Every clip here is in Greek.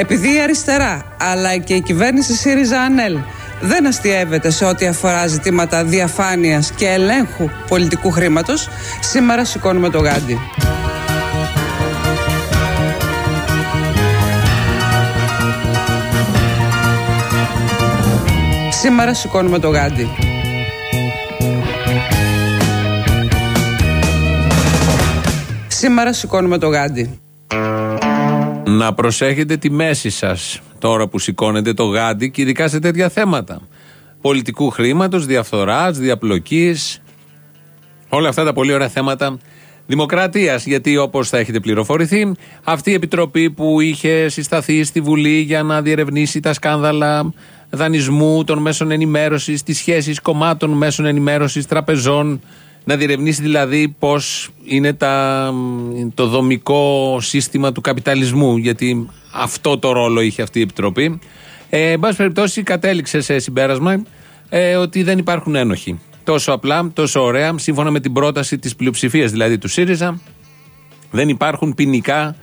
Επειδή η αριστερά αλλά και η κυβέρνηση ΣΥΡΙΖΑ ΑΝΕΛ δεν αστείευεται σε ό,τι αφορά ζητήματα διαφάνειας και ελέγχου πολιτικού χρήματος, σήμερα σηκώνουμε το γάντι. Σήμερα σηκώνουμε το γάντι. Σήμερα σηκώνουμε το γάντι. Να προσέχετε τη μέση σας τώρα που σηκώνετε το γάντι και ειδικά σε τέτοια θέματα. Πολιτικού χρήματος, διαφθοράς, διαπλοκής, όλα αυτά τα πολύ ωραία θέματα δημοκρατίας. Γιατί όπως θα έχετε πληροφορηθεί, αυτή η επιτροπή που είχε συσταθεί στη Βουλή για να διερευνήσει τα σκάνδαλα δανεισμού των μέσων ενημέρωσης, τις σχέσεις κομμάτων μέσων ενημέρωσης, τραπεζών, να διερευνήσει δηλαδή πώς είναι τα, το δομικό σύστημα του καπιταλισμού, γιατί αυτό το ρόλο είχε αυτή η Επιτροπή. Ε, εν πάση περιπτώσει, κατέληξε σε συμπέρασμα ε, ότι δεν υπάρχουν ένοχοι. Τόσο απλά, τόσο ωραία, σύμφωνα με την πρόταση της πλειοψηφίας δηλαδή του ΣΥΡΙΖΑ, δεν υπάρχουν ποινικά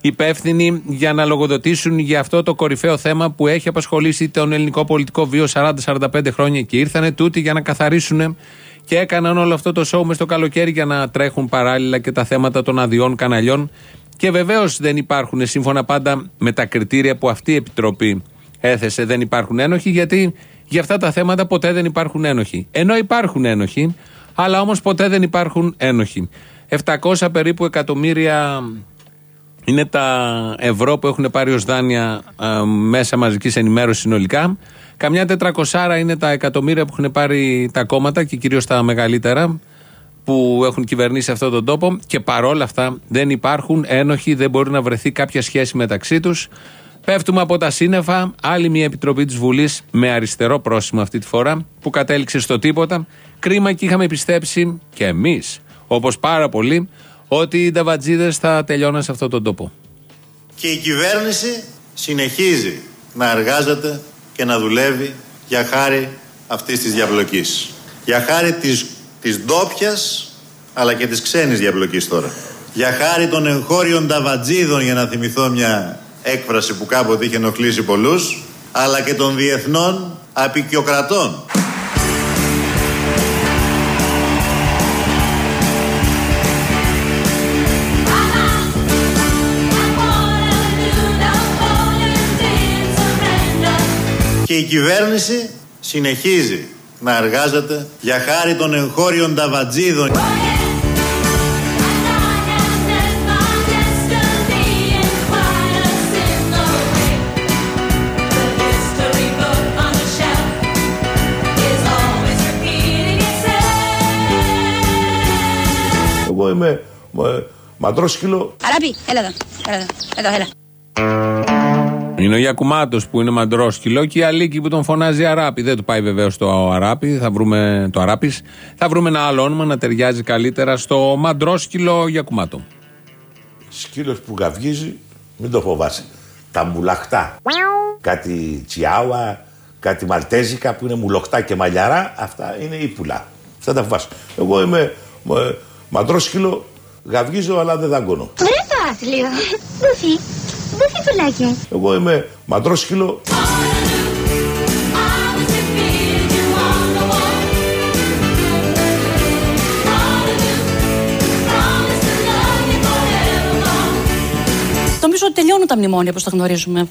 υπεύθυνοι για να λογοδοτήσουν για αυτό το κορυφαίο θέμα που έχει απασχολήσει τον ελληνικό πολιτικό βίο 40-45 χρόνια και ήρθανε τούτοι για να καθαρίσουν και έκαναν όλο αυτό το σοου μες στο καλοκαίρι για να τρέχουν παράλληλα και τα θέματα των αδειών καναλιών. Και βεβαίως δεν υπάρχουν, σύμφωνα πάντα με τα κριτήρια που αυτή η επιτροπή έθεσε, δεν υπάρχουν ένοχοι, γιατί για αυτά τα θέματα ποτέ δεν υπάρχουν ένοχοι. Ενώ υπάρχουν ένοχοι, αλλά όμως ποτέ δεν υπάρχουν ένοχοι. 700 περίπου εκατομμύρια είναι τα ευρώ που έχουν πάρει ως δάνεια ε, μέσα μαζικής ενημέρωσης συνολικά. Καμιά τετρακοσάρα είναι τα εκατομμύρια που έχουν πάρει τα κόμματα και κυρίως τα μεγαλύτερα που έχουν κυβερνήσει αυτόν τον τόπο και παρόλα αυτά δεν υπάρχουν ένοχοι, δεν μπορεί να βρεθεί κάποια σχέση μεταξύ τους. Πέφτουμε από τα σύννεφα. Άλλη μια επιτροπή της Βουλής με αριστερό πρόσημο αυτή τη φορά που κατέληξε στο τίποτα. Κρίμα και είχαμε πιστέψει και εμείς, όπως πάρα πολλοί, ότι οι νταβατζίδες θα τελειώναν σε αυτόν τον τόπο. Και η κυβέρνηση συνεχίζει να εργάζεται και να δουλεύει για χάρη αυτής της διαπλοκής. Για χάρη της, της ντόπιας αλλά και της ξένης διαπλοκής τώρα. Για χάρη των εγχώριων ταβατζίδων για να θυμηθώ μια έκφραση που κάποτε είχε ενοχλήσει πολλούς αλλά και των διεθνών απεικιοκρατών. Κυβέρνηση συνεχίζει να εργάζεται για χάρη των εγχώριων ταβατζίδων. Εγώ είμαι μαντρόσκυλο. Αράπη, έλα εδώ, έλα εδώ, εδώ, έλα. Είναι ο Γιακουμάτος που είναι μαντρόσκυλο και η Αλίκη που τον φωνάζει Αράπη. Δεν του πάει βεβαίως το Αράπη, θα βρούμε το Αράπης. Θα βρούμε ένα άλλο όνομα να ταιριάζει καλύτερα στο μαντρόσκυλο Γιακουμάτο. Σκύλος που γαυγίζει, μην το φοβάσαι. Τα μουλαχτά. Κάτι τσιάουα, κάτι μαλτέζικα που είναι μουλοχτά και μαλλιαρά, αυτά είναι ύπουλα. Θα τα φοβάσαι. Εγώ είμαι ε, μαντρόσκυλο, γαυγίζω αλλά δεν δαγκώνω. Βρε το λίγο. Μπουφί. Μπουφί πουλάκια. Εγώ είμαι μαντρόσκυλο. Νομίζω ότι τελειώνουν τα μνημόνια όπως τα γνωρίζουμε.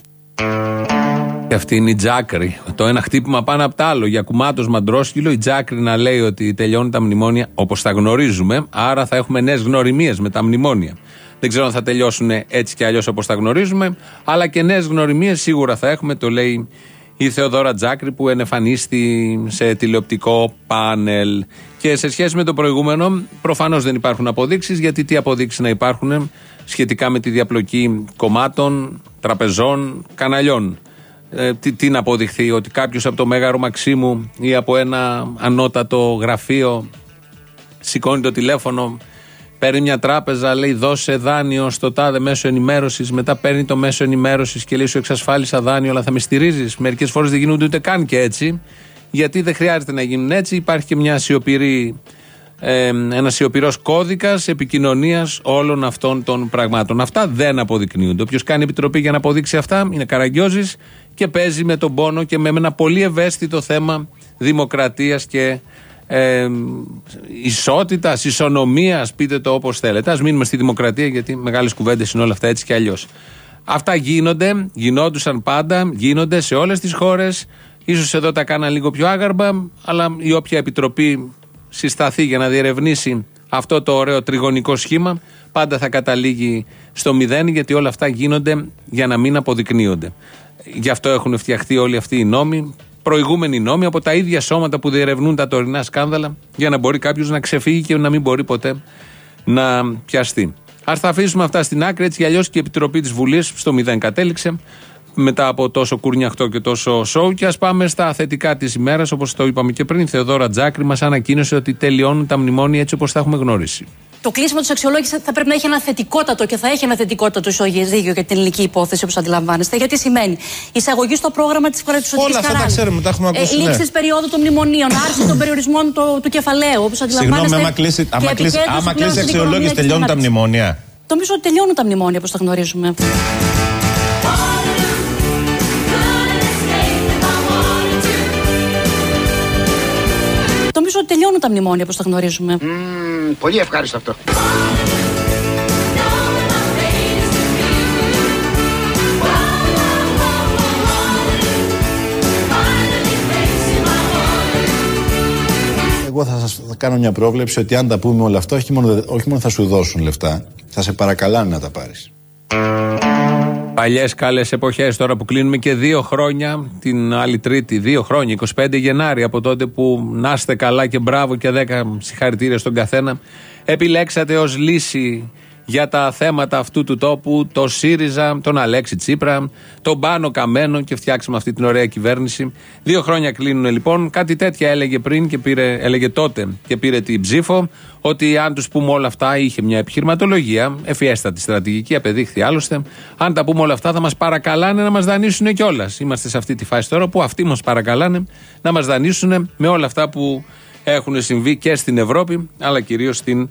Και αυτή είναι η Τζάκρη. Το ένα χτύπημα πάνω από το άλλο. Για κουμάτος μαντρόσκυλο, η Τζάκρη να λέει ότι τελειώνουν τα μνημόνια όπως τα γνωρίζουμε. Άρα θα έχουμε νέες γνωριμίες με τα μνημόνια. Δεν ξέρω αν θα τελειώσουν έτσι κι αλλιώς όπως τα γνωρίζουμε. Αλλά και νέες γνωριμίες σίγουρα θα έχουμε, το λέει η Θεοδόρα Τζάκρη που ενεφανίστη σε τηλεοπτικό πάνελ. Και σε σχέση με το προηγούμενο, προφανώς δεν υπάρχουν αποδείξεις, γιατί τι αποδείξεις να υπάρχουν σχετικά με τη διαπλοκή κομμάτων, τραπεζών, καναλιών. Ε, τι, τι να αποδειχθεί, ότι κάποιος από το Μέγαρο Μαξίμου ή από ένα ανώτατο γραφείο σηκώνει το τηλέφωνο, παίρνει μια τράπεζα, λέει δώσε δάνειο στο τάδε μέσο ενημέρωσης, μετά παίρνει το μέσο ενημέρωσης και λέει σου εξασφάλισα δάνειο, αλλά θα με στηρίζεις. Μερικές φορές δεν γίνονται ούτε καν και έτσι, γιατί δεν χρειάζεται να γίνουν έτσι. Υπάρχει και μια σιωπηρή ε, ένας σιωπηρός κώδικας επικοινωνίας όλων αυτών των πραγμάτων. Αυτά δεν αποδεικνύονται. Όποιος κάνει επιτροπή για να αποδείξει αυτά είναι καραγκιόζης και παίζει με τον πόνο και με ένα πολύ ευαίσθητο θέμα δημοκρατίας και ε, ισότητας, ισονομίας, πείτε το όπως θέλετε. Α μείνουμε στη δημοκρατία, γιατί μεγάλες κουβέντες είναι όλα αυτά έτσι και αλλιώς. Αυτά γίνονται, γινόντουσαν πάντα, γίνονται σε όλες τις χώρες. σω εδώ τα κάνα λίγο πιο άγαρμα, αλλά η όποια επιτροπή συσταθεί για να διερευνήσει αυτό το ωραίο τριγωνικό σχήμα, πάντα θα καταλήγει στο μηδέν, γιατί όλα αυτά γίνονται για να μην αποδεικνύονται. Γι' αυτό έχουν φτιαχτεί όλοι αυτοί οι νόμοι, προηγούμενοι νόμοι από τα ίδια σώματα που διερευνούν τα τωρινά σκάνδαλα, για να μπορεί κάποιος να ξεφύγει και να μην μπορεί ποτέ να πιαστεί. Α τα αφήσουμε αυτά στην άκρη, έτσι κι αλλιώς και η Επιτροπή της Βουλής στο μηδέν κατέληξε μετά από τόσο κουρνιαχτό και τόσο σοου. Και ας πάμε στα θετικά της ημέρας, όπως το είπαμε και πριν. Η Θεοδόρα Τζάκρη μας ανακοίνωσε ότι τελειώνουν τα μνημόνια έτσι όπως τα έχουμε γνωρίσει. Το κλείσιμο της αξιολόγησης θα πρέπει να έχει ένα θετικότατο και θα έχει ένα θετικότατο ισογειο για την ελληνική υπόθεση, όπως αντιλαμβάνεστε. Γιατί σημαίνει εισαγωγή στο πρόγραμμα της κρατική Όλα αυτά τα ξέρουμε, τα έχουμε ακούσει. Ε, λήξη ναι. της περίοδου των μνημονίων, άρση των περιορισμών του, του κεφαλαίου, όπως αντιλαμβάνεστε. Συγγνώμη, άμα κλείσει, άμα κλείσει, άμα κλείσει αξιολόγηση, τελειώνουν τα μνημόνια. Νομίζω ότι τελειώνουν τα μνημόνια, όπως τα γνωρίζουμε. Νομίζω ότι τελειώνουν τα μνημόνια όπως τα γνωρίζουμε. Mm, πολύ ευχάριστο αυτό. Εγώ θα σας κάνω μια πρόβλεψη ότι αν τα πούμε όλα αυτά, όχι μόνο, όχι μόνο θα σου δώσουν λεφτά, θα σε παρακαλάνε να τα πάρεις. Παλιές καλές εποχές, τώρα που κλείνουμε και δύο χρόνια, την άλλη Τρίτη, δύο χρόνια, 25 Γενάρη, από τότε που να είστε καλά και μπράβο και 10 συγχαρητήρια στον καθένα, επιλέξατε ως λύση για τα θέματα αυτού του τόπου το ΣΥΡΙΖΑ, τον Αλέξη Τσίπρα, τον Πάνο Καμένο και φτιάξαμε αυτή την ωραία κυβέρνηση. Δύο χρόνια κλείνουν λοιπόν. Κάτι τέτοια έλεγε πριν και πήρε, έλεγε τότε και πήρε την ψήφο. Ότι αν τους πούμε όλα αυτά, είχε μια επιχειρηματολογία, εφιέστατη στρατηγική, απεδείχθη άλλωστε. Αν τα πούμε όλα αυτά, θα μας παρακαλάνε να μας δανείσουν κιόλας. Είμαστε σε αυτή τη φάση τώρα που αυτοί μας παρακαλάνε να μας δανείσουν με όλα αυτά που έχουν συμβεί και στην Ευρώπη, αλλά κυρίως στην Ελλάδα.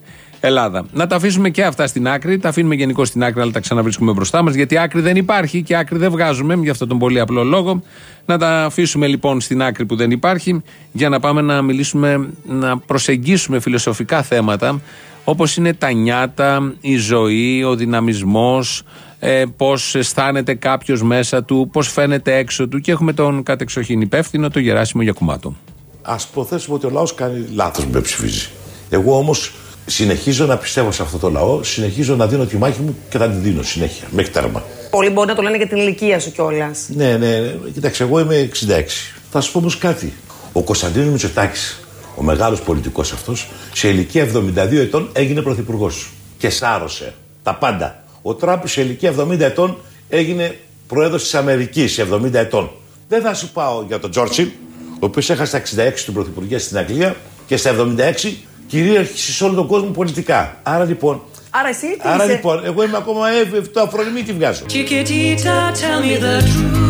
Να τα αφήσουμε και αυτά στην άκρη. Τα αφήνουμε γενικώ στην άκρη, αλλά τα ξαναβρίσκουμε μπροστά μας. Γιατί άκρη δεν υπάρχει και άκρη δεν βγάζουμε, γι' αυτό τον πολύ απλό λόγο. Να τα αφήσουμε λοιπόν στην άκρη που δεν υπάρχει, για να πάμε να μιλήσουμε, να προσεγγίσουμε φιλοσοφικά θέματα, όπως είναι τα νιάτα, η ζωή, ο δυναμισμός, ε, πώς αισθάνεται κάποιος μέσα του, πώς φαίνεται έξω του. Και έχουμε τον κατεξοχήν υπεύθυνο, τον Γεράσιμο Γιακουμάτο. Α υποθέσουμε ότι ο λαός κάνει λάθος με ψηφίζει. Εγώ όμως συνεχίζω να πιστεύω σε αυτό το λαό, συνεχίζω να δίνω τη μάχη μου και θα την δίνω συνέχεια, μέχρι τέρμα. Πολλοί μπορεί να το λένε για την ηλικία σου κιόλας. Ναι, ναι, ναι. Κοιτάξτε, εγώ είμαι 66. Θα σου πω όμως κάτι. Ο Κωνσταντίνος Μητσοτάκης, ο μεγάλος πολιτικός αυτός, σε ηλικία 72 ετών έγινε πρωθυπουργός. Και σάρωσε τα πάντα. Ο Τραμπ σε ηλικία 70 ετών έγινε πρόεδρος της Αμερικής, 70 ετών. Δεν θα σου πάω για τον Τζόρτσιλ, ο οποίος έχασε τα 66 του πρωθυπουργία στην Αγγλία και στα 76 κυρίαρχησε σε όλο τον κόσμο πολιτικά. Άρα λοιπόν. Άρα εσύ τι Άρα είσαι; λοιπόν, εγώ είμαι ακόμα εύευτο αφρονιμή τη βγάζω. Chiquitita, tell me the truth.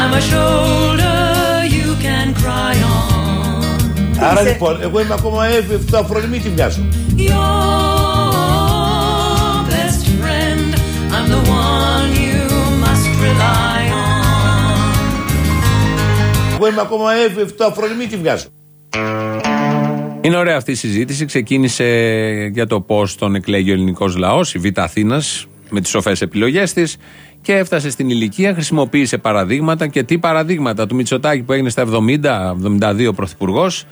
I'm a shoulder you can cry on. Άρα λοιπόν, εγώ είμαι ακόμα εύευτο αφρονιμή τη βγάζω. Your best friend, I'm the one you must rely on. Εγώ είμαι ακόμα εύευτο αφρονιμή τη βγάζω. Είναι ωραία αυτή η συζήτηση. Ξεκίνησε για το πώς τον εκλέγει ο ελληνικός λαός, η Β' Αθήνας, με τις σοφές επιλογές της. Και έφτασε στην ηλικία, χρησιμοποίησε παραδείγματα. Και τι παραδείγματα του Μητσοτάκη που έγινε στα 70-72 πρωθυπουργός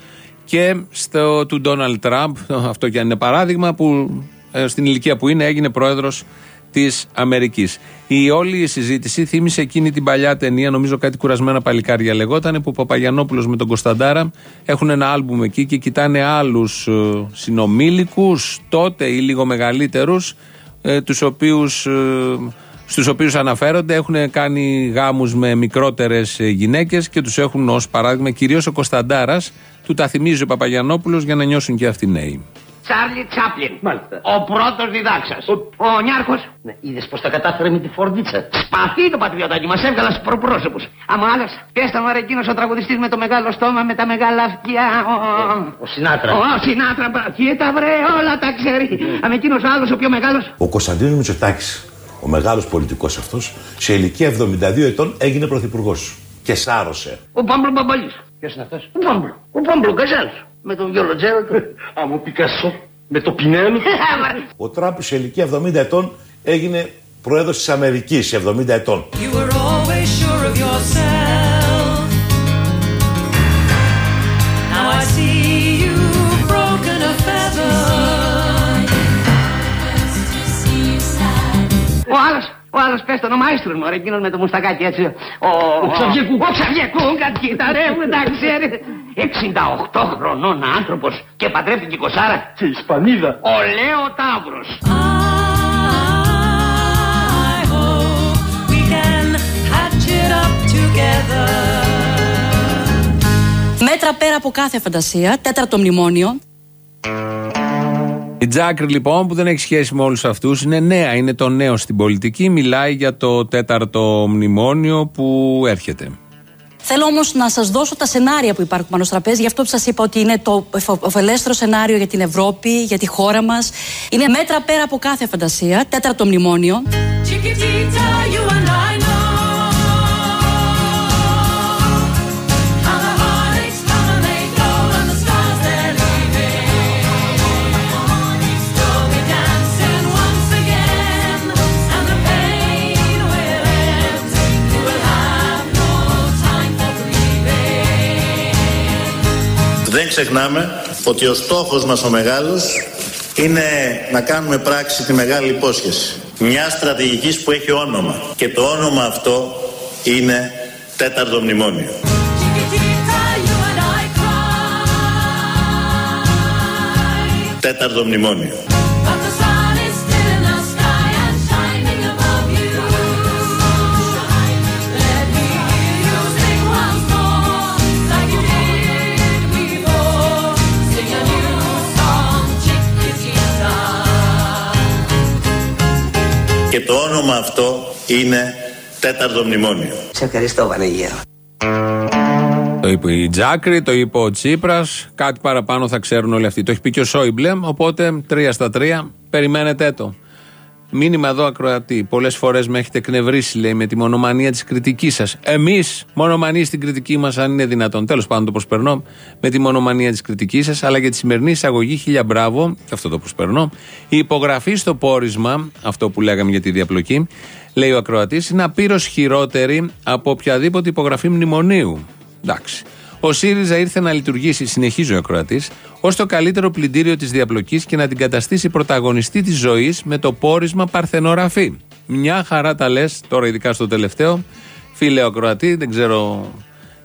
και στο του Ντόναλτ Τραμπ, αυτό και αν είναι παράδειγμα, που ε, στην ηλικία που είναι έγινε πρόεδρος της Αμερικής. Η όλη συζήτηση θύμισε εκείνη την παλιά ταινία, νομίζω κάτι κουρασμένα παλικάρια λεγόταν, που ο Παπαγιανόπουλος με τον Κωνσταντάρα έχουν ένα άλμπουμ εκεί και κοιτάνε άλλους συνομήλικους, τότε ή λίγο μεγαλύτερους, ε, τους οποίους, ε, στους οποίους αναφέρονται έχουν κάνει γάμους με μικρότερες ε, γυναίκες και τους έχουν ως παράδειγμα κυρίως ο Κωνσταντάρας του τα θυμίζει ο Παπαγιανόπουλος για να νιώσουν και αυτοί νέοι. Τσάρλι Τσάπλιν. Μάλιστα. Ο πρώτος διδάξας. Ο, ο Νιάρχος. Ναι, είδες πώ τα κατάφερε με τη φορδίτσα. Σπαθί το πατριωτάκι μας έβγαλα στους προπρόσωπους. Άμα άλλο, πες τον ώρα εκείνος ο τραγουδιστής με το μεγάλο στόμα με τα μεγάλα αυτιά. Ο, Ο Σινάτρα. ο Σινάτρα, μπρα, κοίτα βρε, όλα τα ξέρει. Αμα εκείνος ο άλλος, ο πιο μεγάλος. Ο Κωνσταντίνος Μητσοτάκης, ο μεγάλος πολιτικός αυτός, σε ηλικία 72 ετών έγινε πρωθυπουργός. Και σάρωσε. Ο Πάμπλο Μπαμπαλής. Ποιος είναι αυτός; Ο Πάμπλο. Ο Πάμπλο Καζάλ. Με τον βιολοτζέρο του. Άμα ο Πικασό με το πινέλο. Ο Τραμπ σε ηλικία 70 ετών έγινε πρόεδρος της Αμερικής σε 70 ετών. You were always sure of yourself. Ο άλλος, πες τον, ο μαέστρο μου, εκείνος με το μουστακάκι έτσι. Ο, Ο Ξαβιεκού. Ο Ξαβιεκού, κατσίτα, ρε, μου τα ξέρει. 68 χρονών άνθρωπος και παντρεύτηκε η κοσάρα. Και Ισπανίδα. Ο Λέο Ταύρος. I hope we can patch it up together. Μέτρα πέρα από κάθε φαντασία. Τέταρτο μνημόνιο. Η Τζάκρη λοιπόν που δεν έχει σχέση με όλους αυτούς είναι νέα, είναι το νέο στην πολιτική, μιλάει για το τέταρτο μνημόνιο που έρχεται. Θέλω όμως να σας δώσω τα σενάρια που υπάρχουν πάνω στο τραπέζι. Γι' αυτό που σας είπα ότι είναι το ωφελέστερο σενάριο για την Ευρώπη, για τη χώρα μας. Είναι μέτρα πέρα από κάθε φαντασία. Τέταρτο μνημόνιο. Chiquitita, you Δεν ξεχνάμε ότι ο στόχος μας ο μεγάλος είναι να κάνουμε πράξη τη μεγάλη υπόσχεση. Μια στρατηγικής που έχει όνομα. Και το όνομα αυτό είναι τέταρτο μνημόνιο. Chiquitita, you and I cry. Τέταρτο μνημόνιο. Όνομα αυτό είναι τέταρτο μνημόνιο. Σε ευχαριστώ, Βανεγέρο. Το είπε η Τζάκρη, το είπε ο Τσίπρας. Κάτι παραπάνω θα ξέρουν όλοι αυτοί. Το έχει πει και ο Σόιμπλε. Οπότε τρία στα τρία. Περιμένετε το. Μήνυμα εδώ ακροατή. Πολλές φορές με έχετε εκνευρίσει, λέει, με τη μονομανία της κριτικής σας. Εμείς, μονομανία στην κριτική μας, αν είναι δυνατόν. Τέλος πάντων, το προσπερνώ. Με τη μονομανία της κριτικής σας, αλλά για τη σημερινή εισαγωγή, χίλια μπράβο, και αυτό το προσπερνώ. Η υπογραφή στο πόρισμα, αυτό που λέγαμε για τη διαπλοκή, λέει ο ακροατής, είναι απείρως χειρότερη από οποιαδήποτε υπογραφή μνημονίου. Εντάξει. Ο ΣΥΡΙΖΑ ήρθε να λειτουργήσει, συνεχίζει ο ακροατής, ως το καλύτερο πλυντήριο της διαπλοκής και να την καταστήσει πρωταγωνιστή της ζωής με το πόρισμα Παρθενογραφή. Μια χαρά τα λες, τώρα ειδικά στο τελευταίο. Φίλε ο ακροατή, δεν ξέρω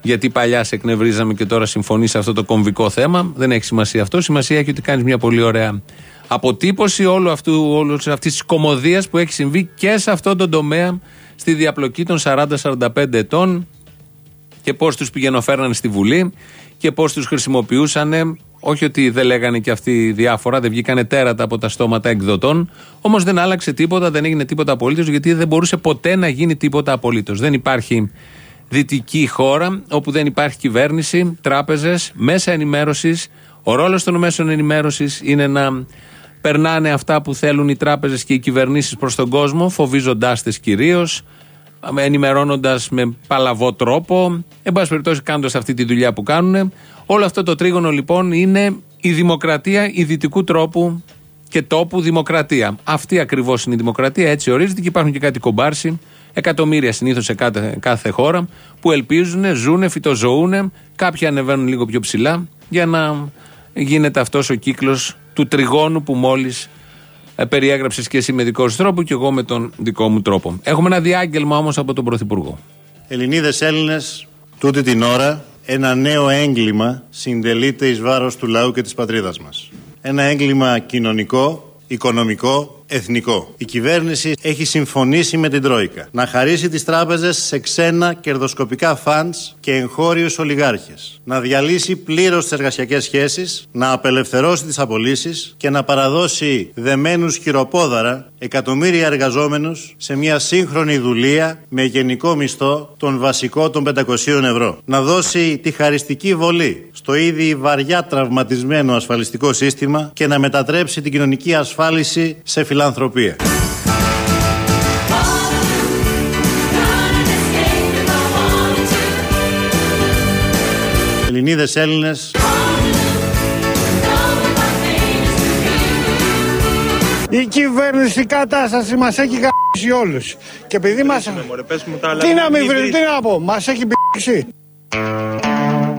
γιατί παλιά σε εκνευρίζαμε και τώρα συμφωνείς σε αυτό το κομβικό θέμα. Δεν έχει σημασία αυτό. Σημασία έχει ότι κάνεις μια πολύ ωραία αποτύπωση όλου αυτού, όλης αυτής της κομμωδίας που έχει συμβεί και σε αυτό τον τομέα στη διαπλοκή των 40-45 ετών και πώς τους πηγαινοφέρνανε στη Βουλή και πώς τους χρησιμοποιούσαν. Όχι ότι δεν λέγανε και αυτοί διάφορα, δεν βγήκανε τέρατα από τα στόματα εκδοτών. Όμως δεν άλλαξε τίποτα, δεν έγινε τίποτα απολύτως, γιατί δεν μπορούσε ποτέ να γίνει τίποτα απολύτως. Δεν υπάρχει δυτική χώρα όπου δεν υπάρχει κυβέρνηση, τράπεζες, μέσα ενημέρωσης. Ο ρόλος των μέσων ενημέρωσης είναι να περνάνε αυτά που θέλουν οι τράπεζες και οι κυβερνήσεις προς τον κόσμο, φοβίζοντάς τε κυρίως, ενημερώνοντας με παλαβό τρόπο, εν πάση περιπτώσει κάνοντας αυτή τη δουλειά που κάνουν. Όλο αυτό το τρίγωνο λοιπόν είναι η δημοκρατία ιδρυτικού τρόπου και τόπου δημοκρατία. Αυτή ακριβώς είναι η δημοκρατία, έτσι ορίζεται και υπάρχουν και κάτι κομπάρσι, εκατομμύρια συνήθως σε κάθε, κάθε χώρα, που ελπίζουν, ζουν, φυτοζωούν, κάποιοι ανεβαίνουν λίγο πιο ψηλά για να γίνεται αυτός ο κύκλος του τριγώνου που μόλις περιέγραψες και εσύ με δικό σου τρόπο και εγώ με τον δικό μου τρόπο. Έχουμε ένα διάγγελμα όμως από τον Πρωθυπουργό. Ελληνίδες Έλληνες, τούτη την ώρα ένα νέο έγκλημα συντελείται εις βάρος του λαού και της πατρίδας μας. Ένα έγκλημα κοινωνικό, οικονομικό, εθνικό. Η κυβέρνηση έχει συμφωνήσει με την Τρόικα να χαρίσει τις τράπεζες σε ξένα κερδοσκοπικά φαντς και εγχώριους ολιγάρχες. Να διαλύσει πλήρως τις εργασιακές σχέσεις, να απελευθερώσει τις απολύσεις και να παραδώσει δεμένους χειροπόδαρα εκατομμύρια εργαζόμενους σε μια σύγχρονη δουλεία με γενικό μισθό τον βασικό των 500 ευρώ. Να δώσει τη χαριστική βολή στο ήδη βαριά τραυματισμένο ασφαλιστικό σύστημα και να μετατρέψει την κοινωνική ασφάλιση σε φιλανθρωπία. Ελληνίδες, Έλληνες, Η κυβέρνηση κατάσταση μας έχει γαμπήσει όλους. Και επειδή μας... Τι να μην βρει, τι να πω, μας έχει π***ξει.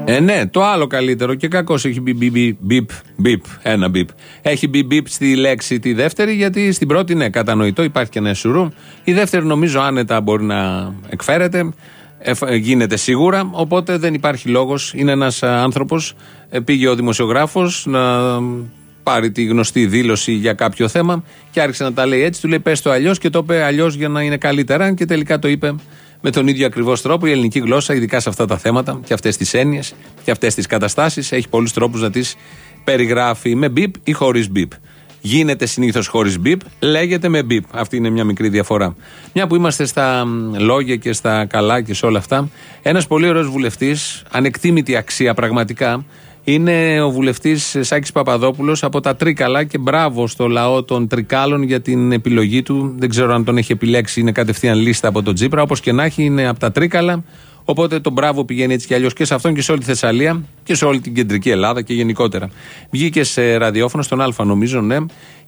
Ε, ναι, το άλλο καλύτερο και κακός έχει μπει μπει, μπει, μπιπ, μπιπ, ένα μπιπ. Έχει μπει μπιπ στη λέξη τη δεύτερη, γιατί στην πρώτη ναι, κατανοητό, υπάρχει και ένα σουρού. Η δεύτερη νομίζω άνετα μπορεί να εκφέρεται, εφ- γίνεται σίγουρα, οπότε δεν υπάρχει λόγος. Είναι ένας α, άνθρωπος, ε, πήγε ο δημοσιογράφος να πάρει τη γνωστή δήλωση για κάποιο θέμα και άρχισε να τα λέει έτσι, του λέει πες το αλλιώς και το είπε αλλιώς για να είναι καλύτερα και τελικά το είπε με τον ίδιο ακριβώς τρόπο. Η ελληνική γλώσσα, ειδικά σε αυτά τα θέματα και αυτές τις έννοιες και αυτές τις καταστάσεις, έχει πολλούς τρόπους να τις περιγράφει με μπιπ ή χωρίς μπιπ. Γίνεται συνήθως χωρίς μπιπ, λέγεται με μπιπ. Αυτή είναι μια μικρή διαφορά. Μια που είμαστε στα μ, λόγια και στα καλά και σε όλα αυτά, ένας πολύ ωραίος βουλευτής, ανεκτήμητη αξία πραγματικά, είναι ο βουλευτής Σάκης Παπαδόπουλος από τα Τρίκαλα και μπράβο στο λαό των Τρικάλων για την επιλογή του. Δεν ξέρω αν τον έχει επιλέξει, είναι κατευθείαν λίστα από τον Τζίπρα. Όπως και να έχει, είναι από τα Τρίκαλα. Οπότε το μπράβο πηγαίνει έτσι κι αλλιώς και σε αυτόν και σε όλη τη Θεσσαλία και σε όλη την κεντρική Ελλάδα και γενικότερα. Βγήκε σε ραδιόφωνο, στον Α νομίζω, ναι,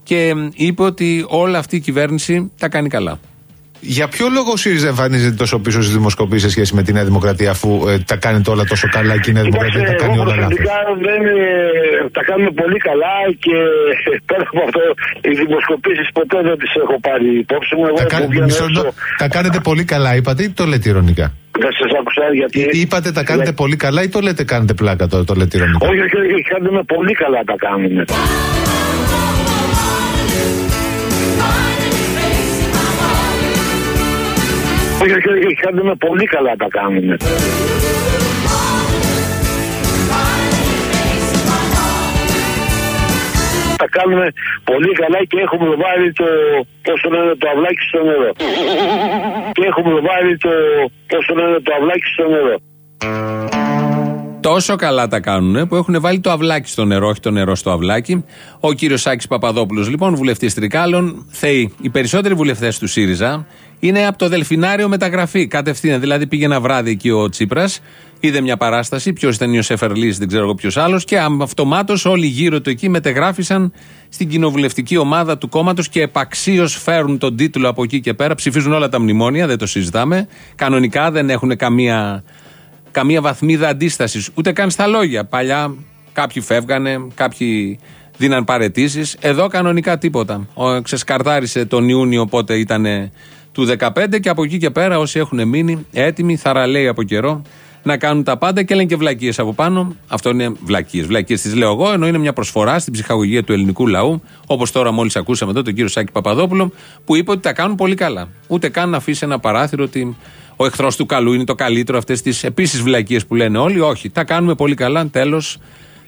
και είπε ότι όλη αυτή η κυβέρνηση τα κάνει καλά. Για ποιο λόγο ο ΣΥΡΙΖΑ εμφανίζεται τόσο πίσω στις δημοσκοπήσεις σε σχέση με τη Νέα Δημοκρατία, αφού ε, τα κάνετε όλα τόσο καλά και η Νέα Δημοκρατία τα κάνει εγώ όλα λάθος; προσωπικά δεν, ε, τα κάνουμε πολύ καλά και πέρα από αυτό οι δημοσκοπήσεις ποτέ δεν τις έχω πάρει υπόψη μου. Εγώ Τα, έχω κα- βγει μισό έξω. λεπτό. τα κάνετε πολύ καλά, είπατε, ή το λέτε ηρωνικά; Δεν σας άκουσα γιατί... Ή- Είπατε τα κάνετε πολύ καλά ή το λέτε κάνετε πλάκα, το, το λέτε ηρωνικά; Όχι, όχι, όχι, κάνουμε πολύ καλά τα κάνουμε. Όχι, όχι, όχι, κάνουμε πολύ καλά τα κάνουμε. Τα κάνουμε πολύ καλά και έχουμε βάλει το, πώς το λένε, το αυλάκι στο νερό. Και έχουμε βάλει το, πώς το λένε, το αυλάκι στο νερό. Τόσο καλά τα κάνουν που έχουν βάλει το αυλάκι στο νερό, όχι το νερό στο αυλάκι. Ο κύριος Σάκης Παπαδόπουλος, λοιπόν, βουλευτής Τρικάλων, θεοί. Οι περισσότεροι βουλευτές του ΣΥΡΙΖΑ είναι από το Δελφινάριο μεταγραφή. Κατευθείαν. Δηλαδή πήγε ένα βράδυ εκεί ο Τσίπρας, είδε μια παράσταση. Ποιος ήταν ο Σεφερλή, δεν ξέρω εγώ ποιος άλλος. Και αυτομάτως όλοι γύρω του εκεί μετεγράφησαν στην κοινοβουλευτική ομάδα του κόμματος και επαξίως φέρουν τον τίτλο από εκεί και πέρα. Ψηφίζουν όλα τα μνημόνια, δεν το συζητάμε. Κανονικά δεν έχουν καμία καμία βαθμίδα αντίστασης, ούτε καν στα λόγια. Παλιά κάποιοι φεύγανε, κάποιοι δίναν παρετήσεις. Εδώ κανονικά τίποτα. Ο, ξεσκαρτάρισε τον Ιούνιο, οπότε ήταν του 15 και από εκεί και πέρα όσοι έχουν μείνει έτοιμοι, θαραλέοι από καιρό, να κάνουν τα πάντα και λένε και βλακίες από πάνω. Αυτό είναι βλακίες. Βλακίες τις λέω εγώ, ενώ είναι μια προσφορά στην ψυχαγωγία του ελληνικού λαού, όπως τώρα μόλις ακούσαμε εδώ τον κύριο Σάκη Παπαδόπουλο, που είπε ότι τα κάνουν πολύ καλά. Ούτε καν να αφήσει ένα παράθυρο ότι ο εχθρός του καλού είναι το καλύτερο, αυτές τις επίσης βλακίες που λένε όλοι. Όχι, τα κάνουμε πολύ καλά. Τέλος.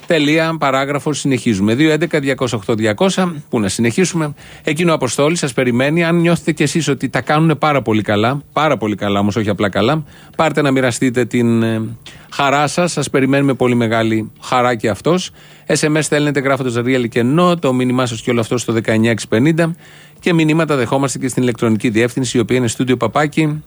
Τελεία, παράγραφος, συνεχίζουμε. 2.11.208.200, πού να συνεχίσουμε. Εκείνο ο Αποστόλης σας περιμένει. Αν νιώθετε κι εσείς ότι τα κάνουν πάρα πολύ καλά, πάρα πολύ καλά όμως, όχι απλά καλά, πάρτε να μοιραστείτε την ε, χαρά σας. Σας περιμένουμε πολύ μεγάλη χαρά και αυτός. SMS στέλνετε γράφοντας real και no, το μήνυμά σας και όλο αυτό στο 19650. Και μηνύματα δεχόμαστε και στην ηλεκτρονική διεύθυνση, η οποία είναι στούντιο παπάκι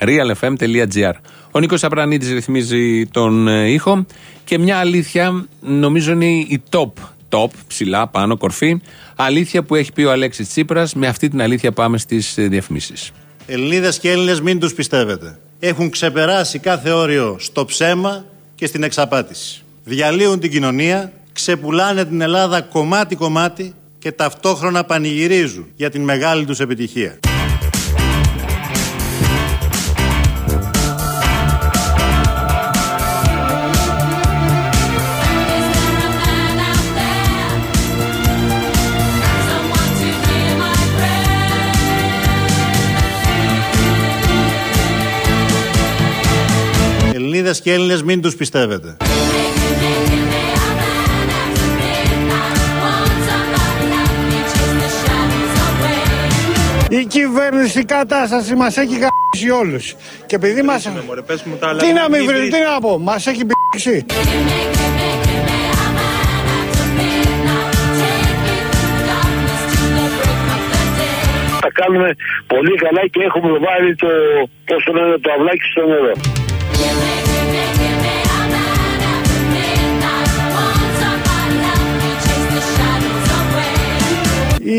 realfm.gr. Ο Νίκος Απρανίτης ρυθμίζει τον ε, ήχο και μια αλήθεια, νομίζω είναι η top, top, ψηλά, πάνω, κορφή, αλήθεια που έχει πει ο Αλέξης Τσίπρας. Με αυτή την αλήθεια πάμε στις διαφημίσεις. Ελληνίδες και Έλληνες μην τους πιστεύετε. Έχουν ξεπεράσει κάθε όριο στο ψέμα και στην εξαπάτηση. Διαλύουν την κοινωνία, ξεπουλάνε την Ελλάδα κομμάτι-κομμάτι και ταυτόχρονα πανηγυρίζουν για την μεγάλη τους επιτυχία. Ελληνίδες και Έλληνες μην τους πιστεύετε. Η κυβέρνηση κατάσταση μας έχει γαμίσει όλους. Και επειδή μας... Τι να μην βρει, τι να πω, μας έχει π***ξει. Τα κάνουμε πολύ καλά και έχουμε βάλει το, πώς το λένε, το αυλάκι στο νερό.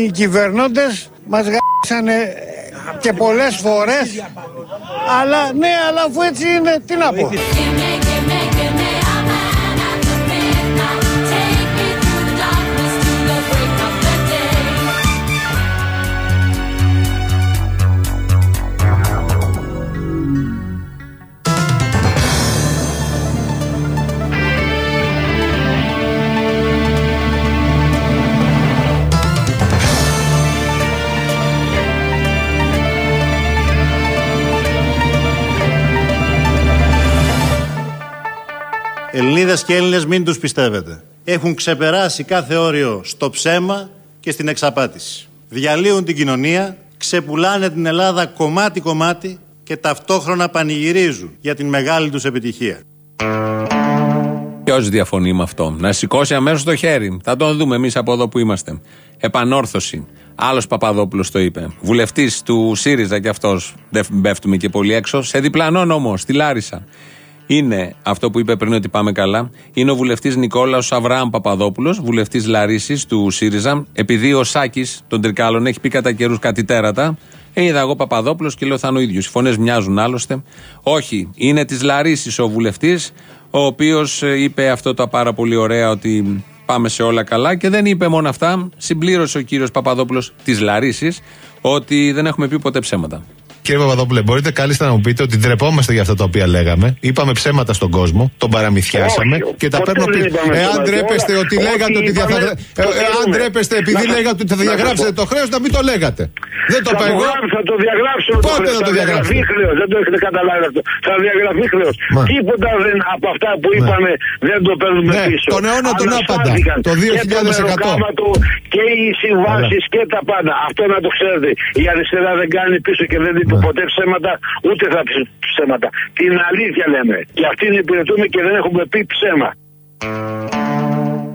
Οι κυβερνώντες μας γάμισανε και πολλές φορές. Αλλά ναι, αλλά αφού έτσι είναι, τι να πω. Ελληνίδες και Έλληνες μην τους πιστεύετε. Έχουν ξεπεράσει κάθε όριο στο ψέμα και στην εξαπάτηση. Διαλύουν την κοινωνία, ξεπουλάνε την Ελλάδα κομμάτι-κομμάτι και ταυτόχρονα πανηγυρίζουν για την μεγάλη τους επιτυχία. Ποιος διαφωνεί με αυτό. Να σηκώσει αμέσως το χέρι. Θα τον δούμε εμείς από εδώ που είμαστε. Επανόρθωση. Άλλος Παπαδόπουλος το είπε. Βουλευτής του ΣΥΡΙΖΑ κι αυτός. Δεν πέφτουμε και πολύ έξω. Σε διπλανόν όμως, στη Λάρισα. Είναι αυτό που είπε πριν ότι πάμε καλά. Είναι ο βουλευτής Νικόλαος Αβραάμ Παπαδόπουλος, βουλευτής Λαρίσης του ΣΥΡΙΖΑ. Επειδή ο Σάκης των Τρικάλων έχει πει κατά καιρούς κάτι τέρατα, ε, είδα εγώ Παπαδόπουλος και λέω θα είναι ο ίδιος. Οι φωνές μοιάζουν άλλωστε. Όχι, είναι της Λαρίσης ο βουλευτής, ο οποίος είπε αυτό το πάρα πολύ ωραία ότι πάμε σε όλα καλά και δεν είπε μόνο αυτά. Συμπλήρωσε ο κύριος Παπαδόπουλος της Λαρίσης ότι δεν έχουμε πει ποτέ ψέματα. Κύριε Παπαδόπουλε, μπορείτε κάλλιστα να μου πείτε ότι ντρεπόμαστε για αυτά τα οποία λέγαμε. Είπαμε ψέματα στον κόσμο, τον παραμυθιάσαμε Όχι, και τα ποτέ παίρνω δεν πίσω. είπαμε Εάν ψέματα. ντρέπεστε ότι Όχι, λέγατε ότι θα. είπαμε- ε, το Εάν θέλουμε. ντρέπεστε επειδή Να- λέγατε ότι θα να σου διαγράψετε πω. το χρέος, να μην το λέγατε. Δεν το θα είπα το εγώ. γράψω, θα το διαγράψουμε Πότε χρέος, θα το διαγραφεί διαγράψετε; χρέος, δεν το έχετε καταλάβει αυτό. Θα διαγραφεί χρέος. Μα. Τίποτα δεν, από αυτά που είπαμε δεν το παίρνουμε Ναι, πίσω. τον αιώνα τον άπαντα, Αναστάθηκαν. το Και 2100. το και οι συμβάσεις και τα πάντα. Αυτό να το ξέρετε. Η αριστερά δεν κάνει πίσω και δεν Ναι. είπε ποτέ ψέματα, ούτε θα πει ψέματα. Την αλήθεια λέμε. Και αυτήν υπηρετούμε και δεν έχουμε πει ψέμα.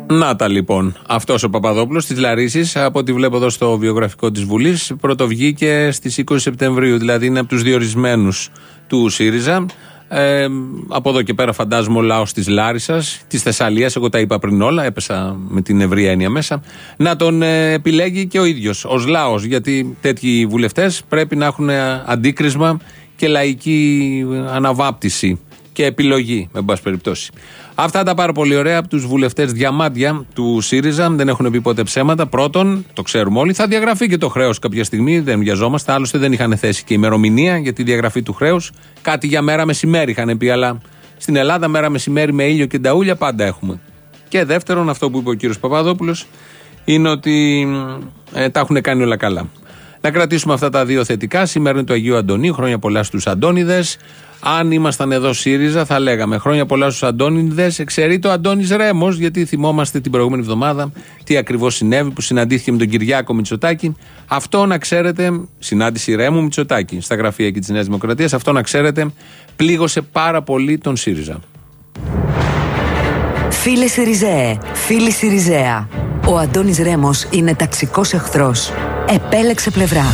Να τα λοιπόν. Αυτός ο Παπαδόπουλος της Λαρίσης, από ό,τι βλέπω εδώ στο βιογραφικό της Βουλής, πρωτοβγήκε στις 20 Σεπτεμβρίου. Δηλαδή είναι από τους διορισμένους του ΣΥΡΙΖΑ. Ε, από εδώ και πέρα φαντάζομαι ο λαός της Λάρισας, της Θεσσαλίας, εγώ τα είπα πριν όλα, έπεσα με την ευρία έννοια μέσα, να τον ε, επιλέγει και ο ίδιος ως λαός. Γιατί τέτοιοι βουλευτές πρέπει να έχουν ε, αντίκρισμα και λαϊκή αναβάπτιση και επιλογή, με πάση περιπτώσει. Αυτά τα πάρα πολύ ωραία από τους βουλευτές διαμάντια του ΣΥΡΙΖΑ. Δεν έχουν πει ποτέ ψέματα. Πρώτον, το ξέρουμε όλοι, θα διαγραφεί και το χρέος κάποια στιγμή. Δεν βιαζόμαστε. Άλλωστε, δεν είχαν θέσει και ημερομηνία για τη διαγραφή του χρέους. Κάτι για μέρα μεσημέρι είχαν πει, αλλά στην Ελλάδα μέρα μεσημέρι με ήλιο και νταούλια πάντα έχουμε. Και δεύτερον, αυτό που είπε ο κύριος Παπαδόπουλος, είναι ότι ε, τα έχουν κάνει όλα καλά. Να κρατήσουμε αυτά τα δύο θετικά. Σήμερα είναι το Αγίου Αντωνίου. Χρόνια πολλά στους Αντώνιδες. Αν ήμασταν εδώ ΣΥΡΙΖΑ, θα λέγαμε χρόνια πολλά στους Αντώνιδες. Εξαιρεί το Αντώνης Ρέμος, γιατί θυμόμαστε την προηγούμενη εβδομάδα τι ακριβώς συνέβη που συναντήθηκε με τον Κυριάκο Μητσοτάκη. Αυτό να ξέρετε, συνάντηση Ρέμου Μητσοτάκη στα γραφεία εκεί της Νέας Δημοκρατίας. Αυτό να ξέρετε, πλήγωσε πάρα πολύ τον ΣΥΡΙΖΑ. Φίλε Σιριζέε, φίλη Σιριζέα. Ο Αντώνης Ρέμος είναι ταξικός εχθρός. Επέλεξε πλευρά.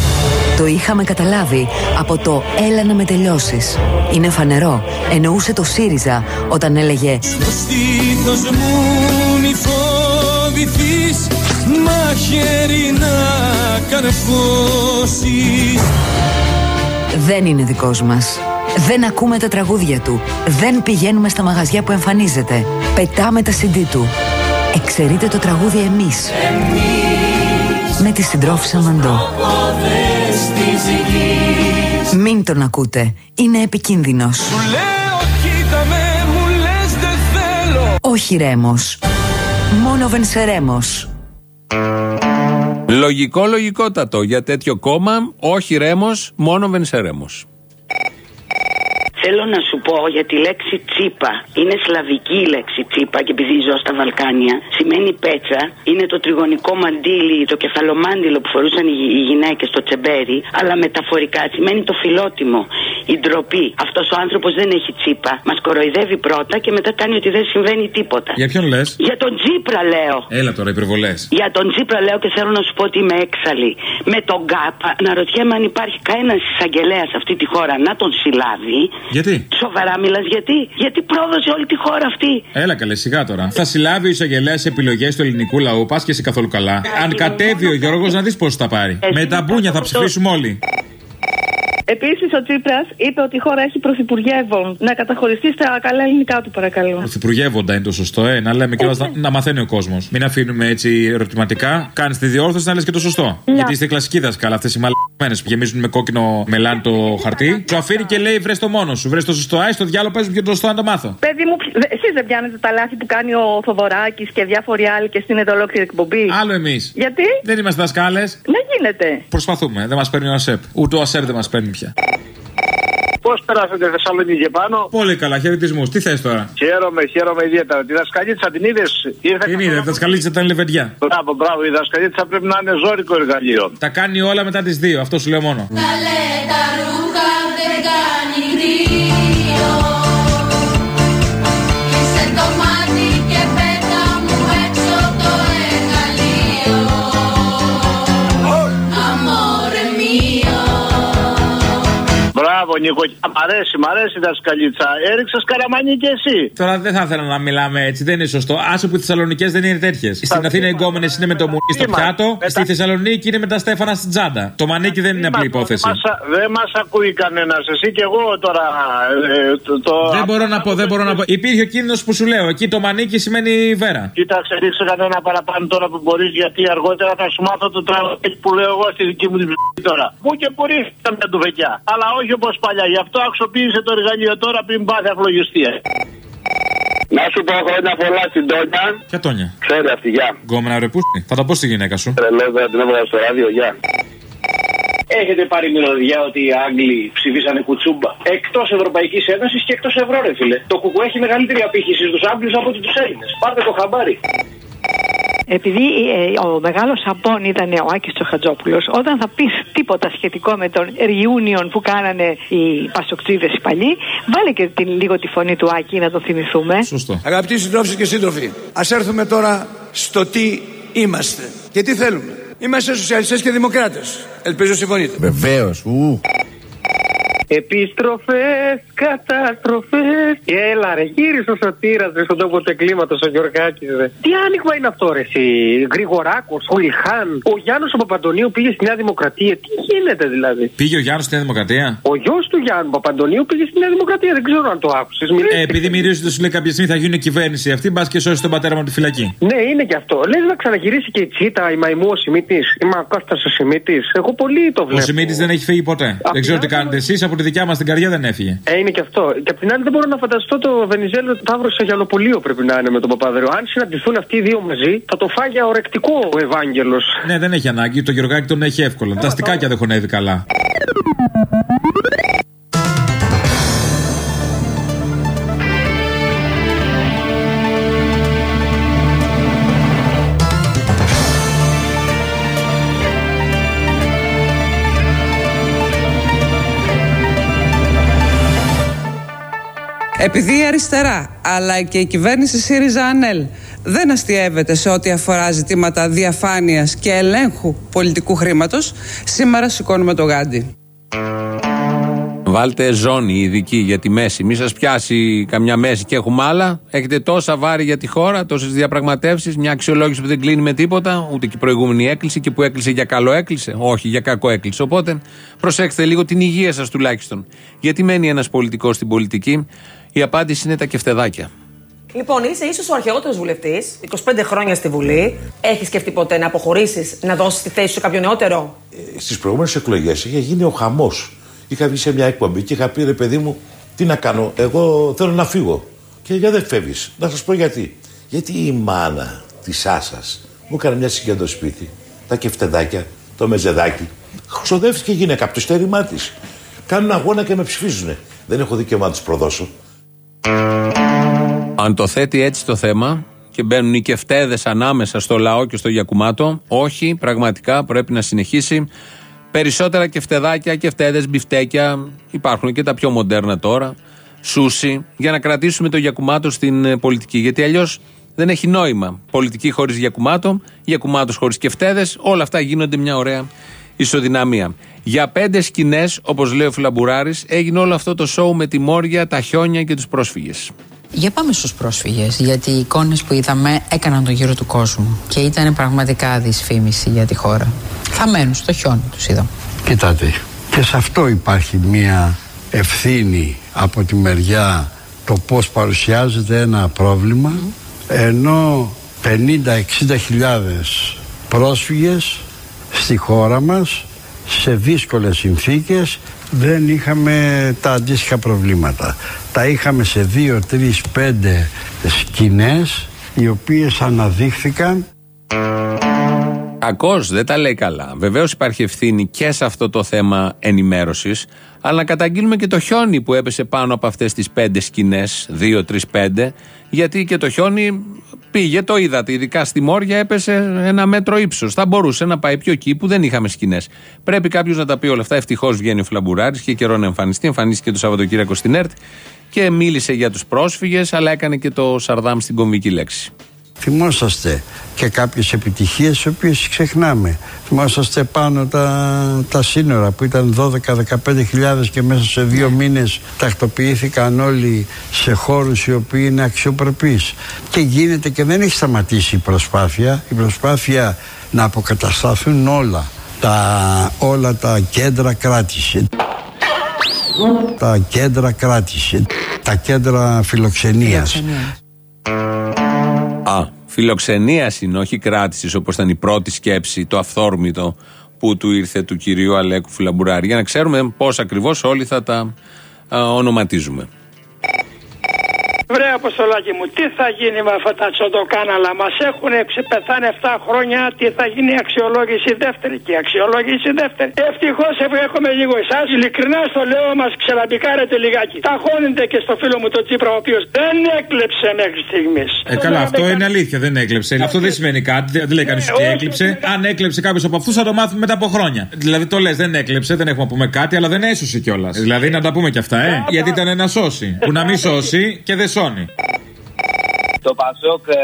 Το είχαμε καταλάβει από το «Έλα να με τελειώσεις». Είναι φανερό. Εννοούσε το ΣΥΡΙΖΑ όταν έλεγε Στο στήθος μου μη φοβηθείς Μαχαίρι να καρφώσεις «Δεν είναι δικός μας». Δεν ακούμε τα τραγούδια του. Δεν πηγαίνουμε στα μαγαζιά που εμφανίζεται. Πετάμε τα CD του. Εξαιρείτε το τραγούδι εμείς. Με τη συντρόφισσα Μαντό. Πόδες της γης Μην τον ακούτε. Είναι επικίνδυνος. Σου λέω κοίτα με μου λες δεν θέλω Όχι Ρέμος. Μόνο Βενσερέμος. Λογικό, λογικότατο. Για τέτοιο κόμμα, όχι Ρέμος, μόνο Βενσερέμος. Θέλω να σου πω για τη λέξη τσίπα. Είναι σλαβική η λέξη τσίπα και επειδή ζω στα Βαλκάνια, σημαίνει πέτσα. Είναι το τριγωνικό μαντίλι, το κεφαλομάντιλο που φορούσαν οι, οι γυναίκες στο τσεμπέρι, αλλά μεταφορικά σημαίνει το φιλότιμο, η ντροπή. Αυτός ο άνθρωπος δεν έχει τσίπα. Μας κοροϊδεύει πρώτα και μετά κάνει ότι δεν συμβαίνει τίποτα. Για ποιον λες; Για τον Τσίπρα λέω. Έλα τώρα, υπερβολές. Για τον Τσίπρα λέω και θέλω να σου πω ότι είμαι έξαλλη. Με τον ΚΑΠ, να ρωτιέμαι αν υπάρχει κανένας εισαγγελέας σε αυτή τη χώρα να τον συλλάβει. Γιατί; Σοβαρά μιλάς γιατί; Γιατί πρόδωσε όλη τη χώρα αυτή; Έλα καλέ, σιγά τώρα. Θα συλλάβει ο εισαγγελέας επιλογές του ελληνικού λαού. Πας και εσύ καθόλου καλά. Αν κατέβει ο Γιώργος, να δεις πώς θα πάρει. Με τα μπούνια θα ψηφίσουμε όλοι. Επίσης, ο Τσίπρας είπε ότι η χώρα έχει πρωθυπουργεύων. Να καταχωριστεί στα καλά ελληνικά του, παρακαλώ. Πρωθυπουργεύοντα είναι το σωστό, ε. Να λέμε και να, να μαθαίνει ο κόσμος. Μην αφήνουμε έτσι ερωτηματικά. Κάνεις τη διόρθωση να λες και το σωστό. Ναι. Γιατί είστε κλασικοί δασκάλα, αυτές οι μαλακμένε που γεμίζουν με κόκκινο μελάνι το χαρτί. Σου αφήνει και λέει βρες το μόνος σου. Βρες το σωστό. Άι στο διάλογο παίζουν και το σωστό να το μάθω. Παιδί μου, εσείς δεν πιάνετε τα λάθη που κάνει ο Θοδωράκης και διάφοροι άλλοι και στείνεται ολόκληρη εκπομπή; Άλλο εμείς. Γιατί; Δεν είμαστε δασκάλες. Να γίνεται. Προσπαθούμε. Δεν μας παίρνει ο ΑΣΕΠ. Ούτε ο ΑΣΕΠ δεν μας παίρνει πια. Πώς περάσατε Θεσσαλονίκη πάνω; Πολύ καλά, χαιρετισμούς. Τι θες τώρα; Χαίρομαι, χαίρομαι ιδιαίτερα. Τη δασκαλίτσα την είδες; Την είδε, τα σκαλίτσα ήταν λεβεντιά. Μπράβο, μπράβο. Η δασκαλίτσα πρέπει να είναι ζώρικο εργαλείο. Τα κάνει όλα μετά τις δύο, αυτό σου λέω μόνο. Καλέ τα ρούχα δεν κάνει κρύο Μπράβο, Νικοκιά. Μ' αρέσει, μ' αρέσει η δασκαλίτσα. Έριξες καραμανί και εσύ. Τώρα δεν θα ήθελα να μιλάμε έτσι, δεν είναι σωστό. Άσε που οι Θεσσαλονικέ δεν είναι τέτοιες. Στην Αθήνα οι γκόμενε είναι με το μουνί στο πιάτο, στη Θεσσαλονίκη είναι με τα στέφανα στην τσάντα. Το μανίκι δεν είναι απλή υπόθεση. Δεν μας ακούει κανένας. Εσύ και εγώ τώρα. ε, το, το... Δεν μπορώ να πω, δεν μπορώ να πω. Υπήρχε ο κίνδυνος που σου λέω. Εκεί το μανίκι σημαίνει βέρα. Κοίταξε, ρίξε κανένα παραπάνω τώρα που μπορείς, γιατί αργότερα θα σου μάθω το τραγούδι που λέω εγώ στη δική μου την ψυχή τώρα. Πού και που ρίχνει με του βεκιά. Αλλά όχι όπως παλιά. Γι' αυτό αξιοποίησε το εργαλείο τώρα πριν πάθει αφλογιστία. Να σου πω χρόνια πολλά στην Τόνια. Ποια τόνια; Ξέρει αυτή, γεια. Γκόμενα ρε πούστη. Θα τα πω στη γυναίκα σου. Τρελό, δεν την έβαλα στο ράδιο, γεια. Έχετε πάρει μυρωδιά ότι οι Άγγλοι ψηφίσανε κουτσούμπα; Εκτός Ευρωπαϊκής Ένωσης και εκτός ευρώ, ρε φίλε. Το κουκού έχει μεγαλύτερη απήχηση στους Άγγλους από ότι τους Έλληνες. Πάρτε το χαμπάρι. Επειδή ε, ο μεγάλος Σαμπόν ήταν ο Άκης Τσοχατζόπουλος, όταν θα πεις τίποτα σχετικό με τον reunion που κάνανε οι πασοκτζίδες οι παλιοί, βάλε και την, λίγο τη φωνή του Άκη να τον θυμηθούμε. Σωστό. Αγαπητοί συντρόφοι και σύντροφοι, ας έρθουμε τώρα στο τι είμαστε και τι θέλουμε. Είμαστε σοσιαλιστές και δημοκράτες. Ελπίζω συμφωνείτε. Βεβαίως. Επιστροφές, καταστροφές. Έλα, ρε, γύρισε ο σωτήρας ρε στον τόπο του εγκλήματος ο Γιωργάκης, ρε. Τι άνοιγμα είναι αυτό, ρε, εσύ. Γρηγοράκος, ο Ιλχάν. Ο Γιάννος ο Παπαντονίου πήγε στη Νέα Δημοκρατία. Τι γίνεται δηλαδή; Πήγε ο Γιάννη στη Νέα Δημοκρατία; Ο γιος του Γιάννου Παπαντονίου πήγε στη Νέα Δημοκρατία. Δεν ξέρω αν το άκουσες. Ε, επειδή μυρίζεται, σου λέει κάποια στιγμή θα γίνουν κυβέρνηση αυτή, μπας και σώσεις τον πατέρα μου από τη φυλακή. Ναι, είναι και αυτό. Λες να ξαναγυρίσει και η Τσίτα, η Μαϊμού ο Σιμίτης, η Μακώστα ο Σιμίτης. Εγώ πολύ το Ο βλέπω. Σιμίτης δεν έχει φύγει ποτέ. Δεν ξέρω τι κάνετε εσείς, από τη δικιά μας την καρδιά δεν έφυγε. Ε, είναι και αυτό. Και απ' την άλλη δεν μπορώ να φανταστώ το Βενιζέλο Ταύρο σε Γιανοπολείο πρέπει να είναι με τον Παπαδρέο. Αν συναντηθούν αυτοί οι δύο μαζί, θα το φάει για ορεκτικό ο Ευάγγελος. Ναι, δεν έχει ανάγκη. Το Γεωργάκη τον έχει εύκολα. Τα αστικάκια δεν χωνεύει καλά. Επειδή η αριστερά αλλά και η κυβέρνηση ΣΥΡΙΖΑ ΑΝΕΛ δεν αστείευεται σε ό,τι αφορά ζητήματα διαφάνειας και ελέγχου πολιτικού χρήματος, σήμερα σηκώνουμε το γάντι. Βάλτε ζώνη ειδική για τη μέση. Μη σας πιάσει καμιά μέση και έχουμε άλλα. Έχετε τόσα βάρη για τη χώρα, τόσες διαπραγματεύσεις, μια αξιολόγηση που δεν κλείνει με τίποτα. Ούτε και η προηγούμενη έκλεισε και που έκλεισε για καλό έκλεισε. Όχι, για κακό έκλεισε. Οπότε προσέξτε λίγο την υγεία σας τουλάχιστον. Γιατί μένει ένας πολιτικός στην πολιτική, η απάντηση είναι τα κεφτεδάκια. Λοιπόν, είσαι ίσως ο αρχαιότερος βουλευτής, 25 χρόνια στη Βουλή. Έχεις σκεφτεί ποτέ να αποχωρήσεις, να δώσεις τη θέση σου σε κάποιον νεότερο; Στις προηγούμενες εκλογές είχε γίνει ο χαμός. Είχα βγει σε μια εκπομπή και είχα πει ρε παιδί μου, τι να κάνω, εγώ θέλω να φύγω. Και γιατί δεν φεύγεις. Να σας πω γιατί. Γιατί η μάνα της Άσας μου έκανε μια συγκέντρο σπίτι, τα κεφτεδάκια, το μεζεδάκι. Ξοδεύτηκε η γυναίκα από το στέρημά της. κάνουν αγώνα και με ψηφίζουν. Δεν έχω δικαίωμα να τους προδώσω. Αν το θέτει έτσι το θέμα και μπαίνουν οι κεφτέδες ανάμεσα στο λαό και στο γιακουμάτο, όχι, πραγματικά πρέπει να συνεχίσει. Περισσότερα κεφτεδάκια, κεφτέδες, μπιφτέκια, υπάρχουν και τα πιο μοντέρνα τώρα, σούσι, για να κρατήσουμε το γιακουμάτο στην ε, πολιτική. Γιατί αλλιώς δεν έχει νόημα. Πολιτική χωρίς γιακουμάτο, γιακουμάτος χωρίς κεφτέδες, όλα αυτά γίνονται μια ωραία ισοδυναμία. Για πέντε σκηνές, όπως λέει ο Φλαμπουράρη, έγινε όλο αυτό το σοου με τη Μόρια, τα χιόνια και τους πρόσφυγες. Για πάμε στους πρόσφυγες, γιατί οι εικόνες που είδαμε έκαναν τον γύρο του κόσμου και ήταν πραγματικά δυσφήμιση για τη χώρα. Θα μένουν στο χιόνι τους είδαμε. Κοιτάτε, και σε αυτό υπάρχει μία ευθύνη από τη μεριά το πώς παρουσιάζεται ένα πρόβλημα ενώ 50-60 χιλιάδες πρόσφυγες στη χώρα μας σε δύσκολες συνθήκες δεν είχαμε τα αντίστοιχα προβλήματα. Τα είχαμε σε 2, 3, 5 σκηνές οι οποίες αναδείχθηκαν Κακώς, δεν τα λέει καλά. Βεβαίως υπάρχει ευθύνη και σε αυτό το θέμα ενημέρωσης, αλλά να καταγγείλουμε και το χιόνι που έπεσε πάνω από αυτές τις πέντε σκηνές, δύο, τρεις, πέντε, γιατί και το χιόνι πήγε, το είδατε. Ειδικά στη Μόρια έπεσε ένα μέτρο ύψος. Θα μπορούσε να πάει πιο εκεί που δεν είχαμε σκηνές. Πρέπει κάποιος να τα πει όλα αυτά. Ευτυχώς βγαίνει ο Φλαμπουράρη και καιρό να εμφανιστεί. Εμφανίστηκε το Σαββατοκύριακο στην ΕΡΤ και μίλησε για τους πρόσφυγες, αλλά έκανε και το Σαρδάμ στην κομβική λέξη. Θυμόσαστε και κάποιες επιτυχίες τις οποίες ξεχνάμε. Θυμόσαστε πάνω τα, τα σύνορα που ήταν 12-15 χιλιάδες και μέσα σε δύο μήνες τακτοποιήθηκαν όλοι σε χώρους οι οποίοι είναι αξιοπρεπείς. Και γίνεται και δεν έχει σταματήσει η προσπάθεια. Η προσπάθεια να αποκατασταθούν όλα τα, όλα τα κέντρα κράτηση. Τα κέντρα κράτηση. Τα κέντρα φιλοξενίας. Α, φιλοξενίας είναι, όχι κράτησης, όπως ήταν η πρώτη σκέψη, το αυθόρμητο που του ήρθε του κυρίου Αλέκου Φυλαμπουράρη. Για να ξέρουμε πώς ακριβώς όλοι θα τα α, ονοματίζουμε. Βρε Αποστολάκη μου, τι θα γίνει με αυτά τα τσοντοκάναλα; Μας έχουν πεθάνει 7 χρόνια. Τι θα γίνει η αξιολόγηση δεύτερη; Και η αξιολόγηση δεύτερη. Ευτυχώς έχουμε λίγο εσάς. Ειλικρινά στο λέω, μας ξελαμπικάρετε λιγάκι. Τα χώνετε και στο φίλο μου τον Τσίπρα, ο οποίος δεν έκλεψε μέχρι στιγμής. Ε, καλά, αυτό είναι αλήθεια, δεν έκλεψε. Αυτό δεν σημαίνει κάτι, δεν λέει κανείς ότι έκλεψε. Αν έκλεψε κάποιος από αυτούς, θα το μάθουμε μετά από χρόνια. Δηλαδή το λες, δεν έκλεψε, δεν έχουμε να πούμε κάτι, αλλά δεν έσωσε κιόλας. Δηλαδή να τα πούμε κι αυτά, ε. Γιατί ήταν ένα σώσει. Που να μην σώσει και δεν σώνει. Το Πασόκ ε,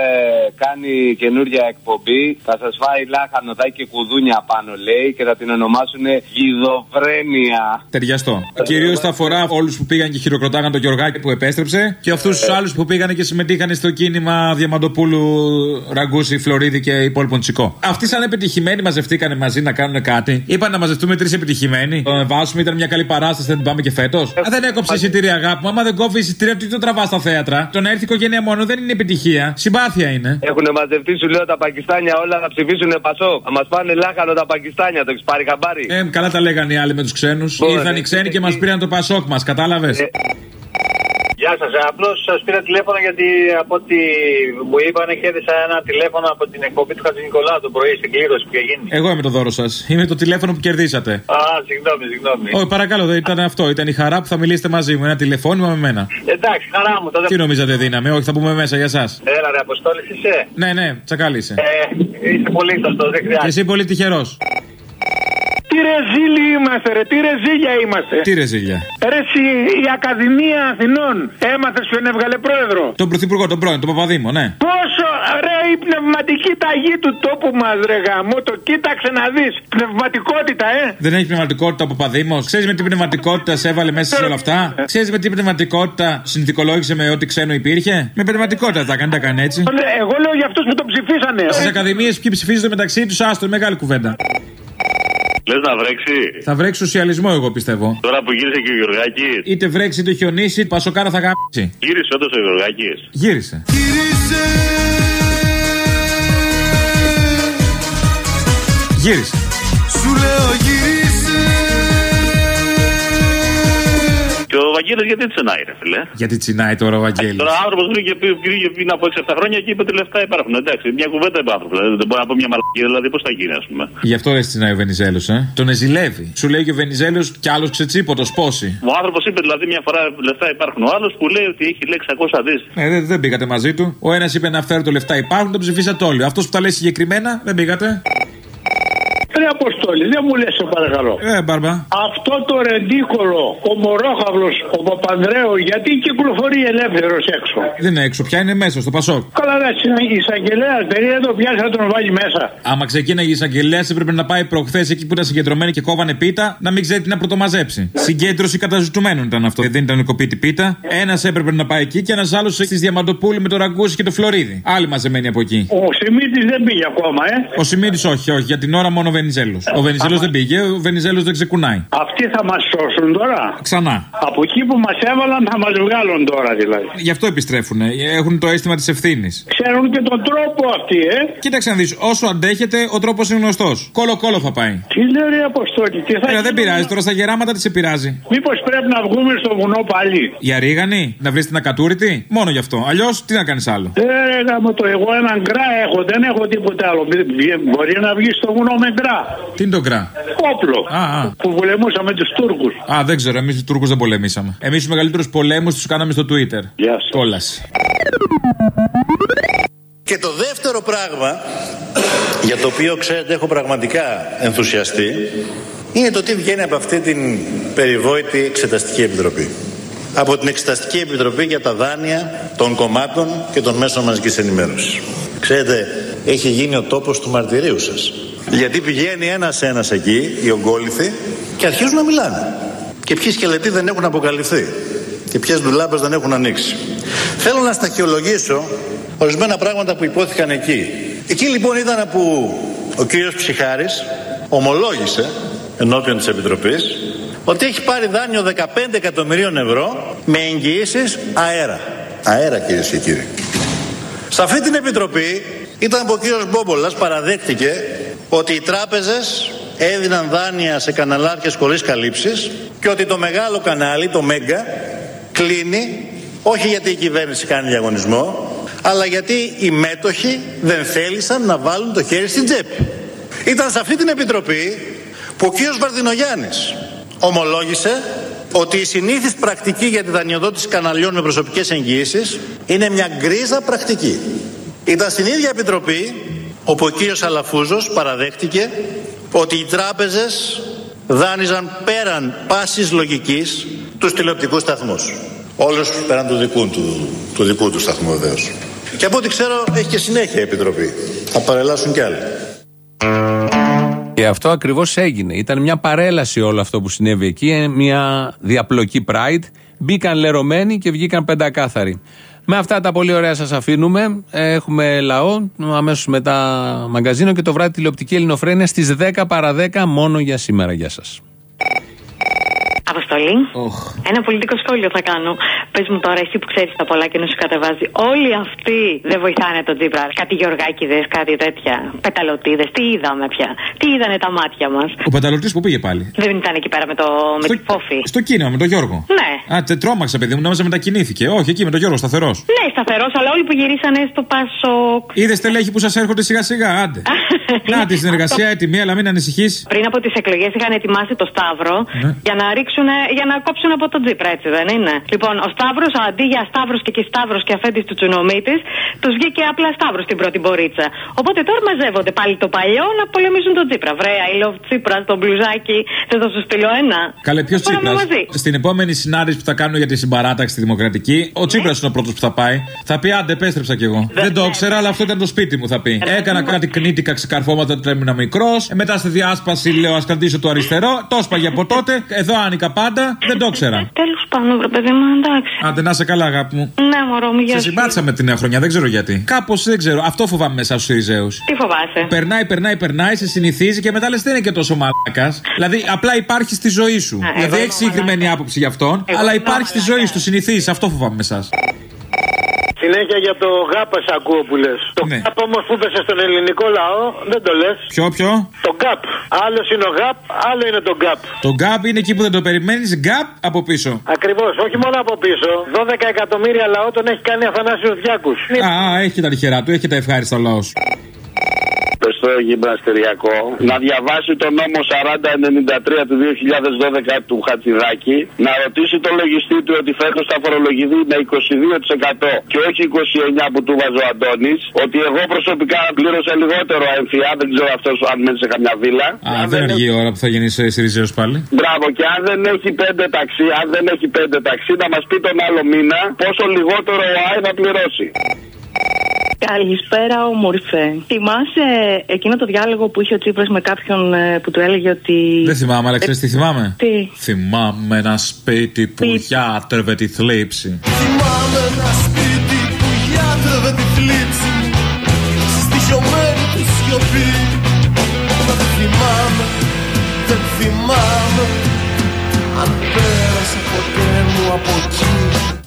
κάνει καινούργια εκπομπή. Θα σας φάει λάχανο, θα έχει και κουδούνια πάνω, λέει, και θα την ονομάσουν Γιδοφρένεια. Ταιριαστό. Κυρίως θα αφορά όλους που πήγαν και χειροκροτάγαν τον Γιωργάκη που επέστρεψε και αυτούς τους άλλους που πήγαν και συμμετείχαν στο κίνημα Διαμαντοπούλου, Ραγκούση, Φλωρίδη και υπόλοιπων τσικό. Αυτοί σαν επιτυχημένοι μαζευτήκανε μαζί να κάνουν κάτι. Είπαν να μαζευτούμε τρεις επιτυχημένοι. Τον βάσουμε, ήταν μια καλή παράσταση, δεν την πάμε και φέτος. Α, δεν έκοψε εισιτήρια αγάπη μου. Άμα δεν κόβεις εισιτήρια, τι το τραβάς στα θέατρα; Το να έρθει η οικογένεια μόνο δεν είναι επιτυχία. Συμπάθεια είναι. Έχουν μαζευτεί, σου λέω, τα Πακιστάνια όλα να ψηφίσουν Πασόκ. Θα μας πάνε λάχανο τα Πακιστάνια, το έχεις πάρει χαμπάρι. Ε, καλά τα λέγανε οι άλλοι με τους ξένους. Ωραία, Ήρθαν οι ξένοι και μας πήραν το πασόκ μας, κατάλαβες; Γεια σας. Απλώς σας πήρα τηλέφωνο γιατί από ό,τι μου είπαν κέρδισα ένα τηλέφωνο από την εκπομπή του Χατζη Νικολάου το πρωί στην κλήρωση που είχε γίνει. Εγώ είμαι το δώρο σας. Είμαι το τηλέφωνο που κερδίσατε. Α, συγγνώμη, συγγνώμη. Όχι, παρακαλώ, δεν ήταν αυτό. Ήταν η χαρά που θα μιλήσετε μαζί μου. Ένα τηλεφώνημα με μένα. Εντάξει, χαρά μου. Τότε... Τι νομίζατε δύναμη, Όχι, θα πούμε μέσα για εσά. Έλα, ρε, Αποστόλη, είσαι; Ναι, ναι, τσακάλι είσαι. Ε, είσαι πολύ σωστός, δεν Και χρειάζεται. εσύ πολύ τυχερός. Τι ρεζίλοι είμαστε, ρε, τι ρεζίλια είμαστε. Τι ρεζίλια. Ρε, εσύ, η Ακαδημία Αθηνών έμαθες ποιον έβγαλε πρόεδρο; Τον πρωθυπουργό, τον πρώην, τον Παπαδήμο, ναι. Πόσο, ρε, η πνευματική ταγή του τόπου μας, ρε, γαμό, το κοίταξε να δεις. Πνευματικότητα, ε. Δεν έχει πνευματικότητα ο Παπαδήμος. Ξέρεις με τι πνευματικότητα σε έβαλε μέσα σε όλα αυτά; Ξέρεις με τι πνευματικότητα συνθηκολόγησε με ό,τι ξένο υπήρχε; Με πνευματικότητα τα κάνει, τα κάνει έτσι. Εγώ λέω για αυτούς που τον ψηφίσανε. Στις ακαδημίες ποιοι ψηφίζονται μεταξύ τους, άστο, μεγάλη κουβέντα. Λες να βρέξει. Θα βρέξει σοσιαλισμό, εγώ πιστεύω. Τώρα που γύρισε και ο Γιωργάκη. Είτε βρέξει είτε χιονίσει, πασοκάρα θα γάμψει. Γύρισε όντως ο Γιωργάκη. Γύρισε. Γύρισε. Σου λέω γύρισε ο Βαγγέλης γιατί τσενάει, ρε φιλέ. Γιατί τσινάει τώρα ο Βαγγέλης; Τώρα ο άνθρωπος βρήκε πήγε πριν από 6-7 χρόνια και είπε ότι λεφτά υπάρχουν. Εντάξει, μια κουβέντα είπε ο άνθρωπο. Δηλαδή, δεν μπορεί να πω μια μαλακία, δηλαδή πώς θα γίνει, ας πούμε. Γι' αυτό δεν τσινάει ο Βενιζέλος, ε; Τον εζηλεύει. Σου λέει και ο Βενιζέλος κι άλλος ξετσίποτος πόση. Ο άνθρωπος είπε δηλαδή μια φορά λεφτά υπάρχουν. Ο άλλος που λέει ότι έχει λέει 600 δις. Ε, δεν, δεν πήγατε μαζί του. Ο ένας είπε να φέρει το λεφτά υπάρχουν, τον ψηφίσατε όλοι. Αυτός που τα λέει συγκεκριμένα δεν πήγατε. Ρε Αποστόλη, δεν μου λες σε παρακαλώ. Ε, μπαρμπα. Αυτό το ρεντίκολο, ο Μωρόχαυλος, ο Παπανδρέου, γιατί κυκλοφορεί ελεύθερος έξω; Δεν είναι έξω, πια είναι μέσα στο Πασόκ. Καλά, ρε, η εισαγγελέας δεν είναι το πιάσει να τον βάλει μέσα. Άμα ξεκίναγε η εισαγγελέας, έπρεπε να πάει προχθές εκεί που ήταν συγκεντρωμένοι και κόβανε πίτα, να μην ξέρει τι να πρωτομαζέψει. Συγκέντρωση καταζητουμένων ήταν αυτό. Δεν ήταν νοικοπίτη πίτα. Ένας έπρεπε να πάει εκεί και ένας άλλος στις Διαμαντοπούλη με το ραγκούσι και το Φλωρίδι. Άλλοι μαζεμένοι από εκεί. Ο Σιμίτης δεν πήγε ακόμα, ε. Ο Σιμίτης όχι, όχι, για την ώρα μόνο ο Βενιζέλο. Ο Βενιζέλος δεν πήγε, ο Βενιζέλος δεν ξεκουνάει. Αυτοί θα μας σώσουν τώρα; Ξανά. Από εκεί που μας έβαλαν θα μας βγάλουν τώρα δηλαδή. Γι' αυτό επιστρέφουν. Έχουν το αίσθημα της ευθύνης. Ξέρουν και τον τρόπο αυτοί, ε. Κοίταξε να δεις, όσο αντέχετε, ο τρόπος είναι γνωστός. Κόλο-κόλο θα πάει. Τι λέει ρε Αποστόλη, τι θα Έλα, δεν πειράζει, τώρα στα γεράματα τη σε πειράζει. Μήπως πρέπει να βγούμε στο βουνό πάλι; Για ρίγανη, να βρεις την ακατούρητη, μόνο γι' αυτό. Αλλιώς τι να κάνεις άλλο. Ε, ρε γάμο το, εγώ έναν γκρά έχω, δεν έχω τίποτα άλλο. Μπορεί να βγεις στο βουνό με γκρά. Τι είναι το γκρά; Όπλο. Α, α. Που πολεμούσαμε τους Τούρκους. Α, δεν ξέρω, εμείς τους Τούρκους δεν πολεμήσαμε. Εμείς τους μεγαλύτερους πολέμους τους κάναμε στο Twitter. Γεια σας. Κόλαση. Και το δεύτερο πράγμα για το οποίο ξέρετε έχω πραγματικά ενθουσιαστεί είναι το τι βγαίνει από αυτή την περιβόητη εξεταστική επιτροπή. Από την Εξεταστική Επιτροπή για τα δάνεια των κομμάτων και των μέσων μαζικής ενημέρωσης. Ξέρετε, έχει γίνει ο τόπος του μαρτυρίου σας. Γιατί πηγαίνει ένας-ένας εκεί, οι ογκόληθοι, και αρχίζουν να μιλάνε. Και ποιοι σκελετοί δεν έχουν αποκαλυφθεί. Και ποιες ντουλάπες δεν έχουν ανοίξει. Θέλω να σταχυολογήσω ορισμένα πράγματα που υπόθηκαν εκεί. Εκεί λοιπόν ήταν που ο κύριος Ψυχάρης ομολόγησε ενώπιον της Επιτροπής ότι έχει πάρει δάνειο 15 εκατομμυρίων ευρώ με εγγυήσεις αέρα. Αέρα κυρίε και κύριοι. Σε αυτή την Επιτροπή ήταν που ο κύριος Μπόμπολας παραδέχτηκε ότι οι τράπεζες έδιναν δάνεια σε καναλάρχες χωρίς καλύψεις και ότι το μεγάλο κανάλι, το Μέγκα, κλείνει όχι γιατί η κυβέρνηση κάνει διαγωνισμό, αλλά γιατί οι μέτοχοι δεν θέλησαν να βάλουν το χέρι στην τσέπη. Ήταν σε αυτή την επιτροπή που ο κύριος Βαρδινογιάννης ομολόγησε ότι η συνήθις πρακτική για τη δανειοδότηση καναλιών με προσωπικές εγγυήσεις είναι μια γκρίζα πρακτική. Ήταν στην ίδια επιτροπή όπου ο κύριος Αλαφούζος παραδέχτηκε ότι οι τράπεζες δάνειζαν πέραν πάσης λογικής τους τηλεοπτικούς σταθμούς. Όλους πέραν του δικού του, του δικού του σταθμού βεβαίως. Και από ό,τι ξέρω έχει και συνέχεια η Επιτροπή. Θα παρελάσουν κι άλλοι. Και αυτό ακριβώς έγινε. Ήταν μια παρέλαση όλο αυτό που συνέβη εκεί, ε, μια διαπλοκή Pride. Μπήκαν λερωμένοι και βγήκαν πεντακάθαροι. Με αυτά τα πολύ ωραία σας αφήνουμε. Ε, Έχουμε λαό, αμέσως μετά μαγκαζίνο και το βράδυ τηλεοπτική ελληνοφρένεια στις 10 παρα 10 μόνο για σήμερα. Γεια σας. Αποστολή. Ένα πολιτικό σχόλιο θα κάνω. Πες μου τώρα, εσύ που ξέρεις τα πολλά και να σου κατεβάζει. Όλοι αυτοί δεν βοηθάνε τον Τζίπρα. Κάτι γεωργάκιδε, κάτι τέτοια. Πεταλωτίδες. Τι είδαμε πια. Τι είδανε τα μάτια μας. Ο πανταλωτή που πήγε πάλι. Δεν ήταν εκεί πέρα με, το, με τη φόφη. Στο κίνημα με τον Γιώργο. Ναι. Α, τε, τρόμαξα, παιδί μου, νόμιζα μετακινήθηκε. Όχι, εκεί με τον Γιώργο, σταθερός. Ναι, σταθερός, αλλά όλοι που γυρίσανε στο Πασόκ. Είδες στελέχη που σας έρχονται σιγά σιγά, άντε. Να τη συνεργασία έτοιμη, αλλά μην ανησυχείς. Πριν από τις εκλογές είχαν ετοιμάσει το Σταύρο Ναι. για να ρίξουν, για να κόψουν από τον Τζίπρα, έτσι δεν είναι. Λοιπόν, ο Σταύρος αντί για Σταύρος και και Σταύρο και αφέντης του Τσουνομίτη, τους βγήκε απλά Σταύρος στην πρώτη μπορίτσα. Οπότε τώρα μαζεύονται πάλι το παλιό να πολεμήσουν τον Τζίπρα. Βρέα, I love Τσίπρα, το μπλουζάκι, δεν θα σου στείλω ένα. Καλέ, ποιος Πάμε Τσίπρα. μαζί. Στην επόμενη συνάντηση που θα κάνουν για τη συμπαράταξη τη Δημοκρατική, ο Τσίπρας είναι ο πρώτος που θα πάει. Θα πει άντε, επέστρεψα κι εγώ. Δεν το ήξερα, αλλά αυτό ήταν το σπίτι μου, θα πει. Έκανα κάτι κνήτικα ξεκαρφώματα όταν ήμουν μικρός. μετά στη διάσπαση λέω ας κρατήσω το αριστερό. Το έσπαγε από τότε. Εδώ άνοιγα πάντα. Δεν το ήξερα. Τέλος πάντων, βρε παιδί μου, εντάξει. Άντε να σε καλά, αγάπη μου. Ναι, μωρό μου, γεια Σε σου. συμπάθησα με τη νέα χρονιά, δεν ξέρω γιατί. Κάπως δεν ξέρω. Αυτό φοβάμαι μέσα στους Συριζαίους. Τι φοβάσαι; Περνάει, περνάει, περνάει, σε συνηθίζει και μετά λες δεν είναι και τόσο μαλάκας. Δηλαδή απλά υπάρχει στη ζωή σου. εγώ δηλαδή είμαι έχει συγκεκριμένη άποψη γι' αυτόν, Εγώ αλλά είμαι υπάρχει στη ζωή σου, το συνηθίζει. Αυτό φοβάμαι με εσάς. Συνέχεια για το ΓΑΠ σ' ακούω που λες. Το Ναι. ΓΑΠ όμως που έπεσε στον ελληνικό λαό δεν το λες. Ποιο, ποιο; Το ΓΑΠ. Άλλο είναι ο ΓΑΠ, άλλο είναι το ΓΑΠ. Το γκάπ είναι εκεί που δεν το περιμένεις, γκάπ από πίσω. Ακριβώς, όχι μόνο από πίσω. 12 εκατομμύρια λαό τον έχει κάνει Αθανάσιος Διάκους. Α, α, έχει τα τυχερά του, έχει τα ευχάριστα ο λαός. Πες στο γυμναστεριακό να διαβάσει το νόμο 4093 του 2012 του Χατζηδάκη, να ρωτήσει το λογιστή του ότι φέτος θα φορολογηθεί με 22% και όχι 29% που του βάζει ο Αντώνης, ότι εγώ προσωπικά πλήρωσα λιγότερο έμφυα, δεν ξέρω αυτός αν μένει σε καμιά βίλα. Α, δεν αργεί η ώρα που θα γεννήσει Σιριζέο πάλι. Μπράβο, και αν δεν έχει πέντε ταξί, αν δεν έχει πέντε ταξί, να μας πει τον άλλο μήνα πόσο λιγότερο ο ΑΕ θα πληρώσει. Καλησπέρα, όμορφε. Θυμάσαι εκείνο το διάλογο που είχε ο Τσίπρας με κάποιον ε, που του έλεγε ότι. Δεν θυμάμαι, αλλά ξέρεις τι θυμάμαι; Τι; Θυμάμαι ένα σπίτι που γιάτρευε τη θλίψη. Θυμάμαι ένα σπίτι που γιάτρευε τη θλίψη Στη στοιχειωμένη του σιωπή Μα δεν θυμάμαι, δεν θυμάμαι Αν πέρασε ποτέ μου από εκεί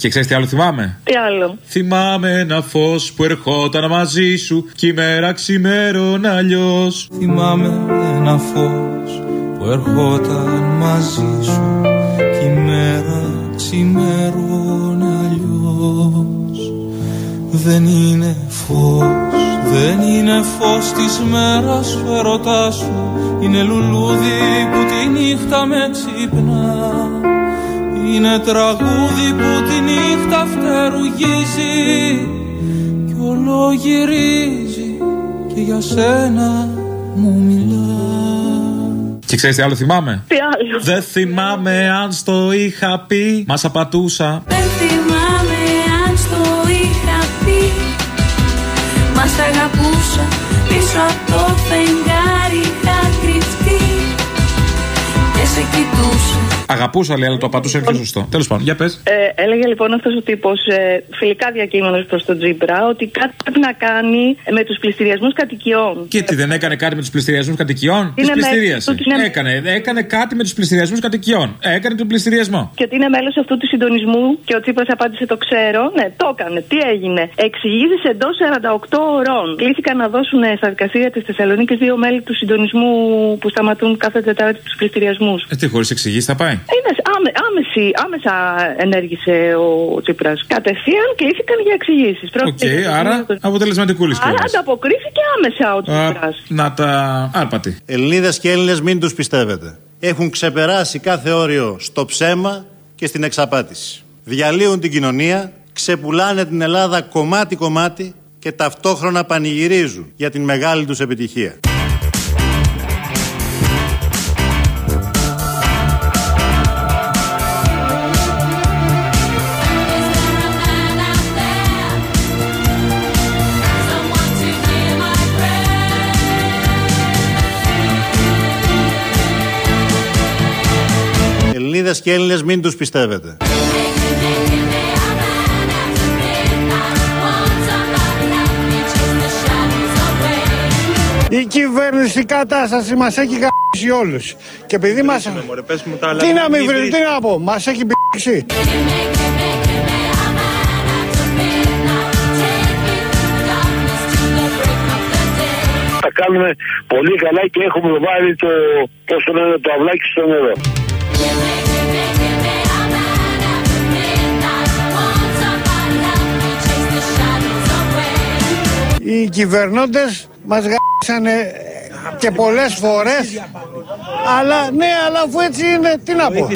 Και ξέρεις τι άλλο θυμάμαι; Τι άλλο; Θυμάμαι ένα φως που ερχόταν μαζί σου κι η μέρα ξημέρων αλλιώς. Θυμάμαι ένα φως που ερχόταν μαζί σου κι η μέρα ξημέρων αλλιώς Δεν είναι φως, δεν είναι φως της μέρας ο έρωτάς σου Είναι λουλούδι που τη νύχτα με ξυπνά Είναι τραγούδι που τη νύχτα φτερουγίζει Κι όλο γυρίζει και για σένα μου μιλά Και ξέρεις τι άλλο θυμάμαι; Τι άλλο; Δεν θυμάμαι αν στο είχα πει. Μα απατούσα. Δεν θυμάμαι αν στο είχα πει Μας αγαπούσα πίσω από το φεγγάρι είχα κρυφτεί Και σε κοιτούσα Αγαπούσα λέει, αλλά το απατούσα είναι πιο σωστό. Τέλος πάντων, για πες. Ε, έλεγε λοιπόν αυτός ο τύπος, ε, φιλικά διακείμενος προς τον Τζίπρα, ότι κάτι πρέπει να κάνει με τους πληστηριασμούς κατοικιών. Και τι δεν έκανε κάτι με τους πληστηριασμούς κατοικιών; Τις Είναι πληστηρίασε. μέλος του, είναι- Έκανε, έκανε κάτι με τους πληστηριασμούς κατοικιών. Έκανε τον πληστηριασμό. Και ότι είναι μέλος αυτού του συντονισμού και ο Τσίπρα απάντησε το ξέρω. Ναι, το έκανε. Τι έγινε; Εξηγήσεις εντός 48 ώρων. Κλήθηκαν να δώσουν στα δικαστήρια της Θεσσαλονίκης δύο μέλη του συντονισμού που σταματούν κάθε Τετάρτη τους πλειστηριασμούς. Ε, τι χωρίς εξηγήσεις θα πάει; Είναι άμε, άμεση, άμεσα ενέργησε ο Τσίπρας. Κατευθείαν κλήθηκαν για εξηγήσεις. Οκ, άρα αποτελεσματικούλης Άρα ανταποκρίθηκε άμεσα ο Τσίπρας. Να τα. Άρπα τη. Ελληνίδες και Έλληνες μην τους πιστεύετε. Έχουν ξεπεράσει κάθε όριο στο ψέμα και στην εξαπάτηση. Διαλύουν την κοινωνία, ξεπουλάνε την Ελλάδα κομμάτι-κομμάτι και ταυτόχρονα πανηγυρίζουν για την μεγάλη τους επιτυχία. Ελληνίδες και Έλληνες μην τους πιστεύετε. Η κυβέρνηση κατάσταση μας έχει γαμίσει όλους. Και επειδή μας... Τι να μην βρει, τι να πω, μας έχει π***ξει. Τα κάνουμε πολύ καλά και έχουμε βάλει το, πώς το λένε, το αυλάκι στο νερό. οι κυβερνώντες μας γάξανε και πολλές φορές. Αλλά ναι αλλά αφού έτσι είναι τι να πω.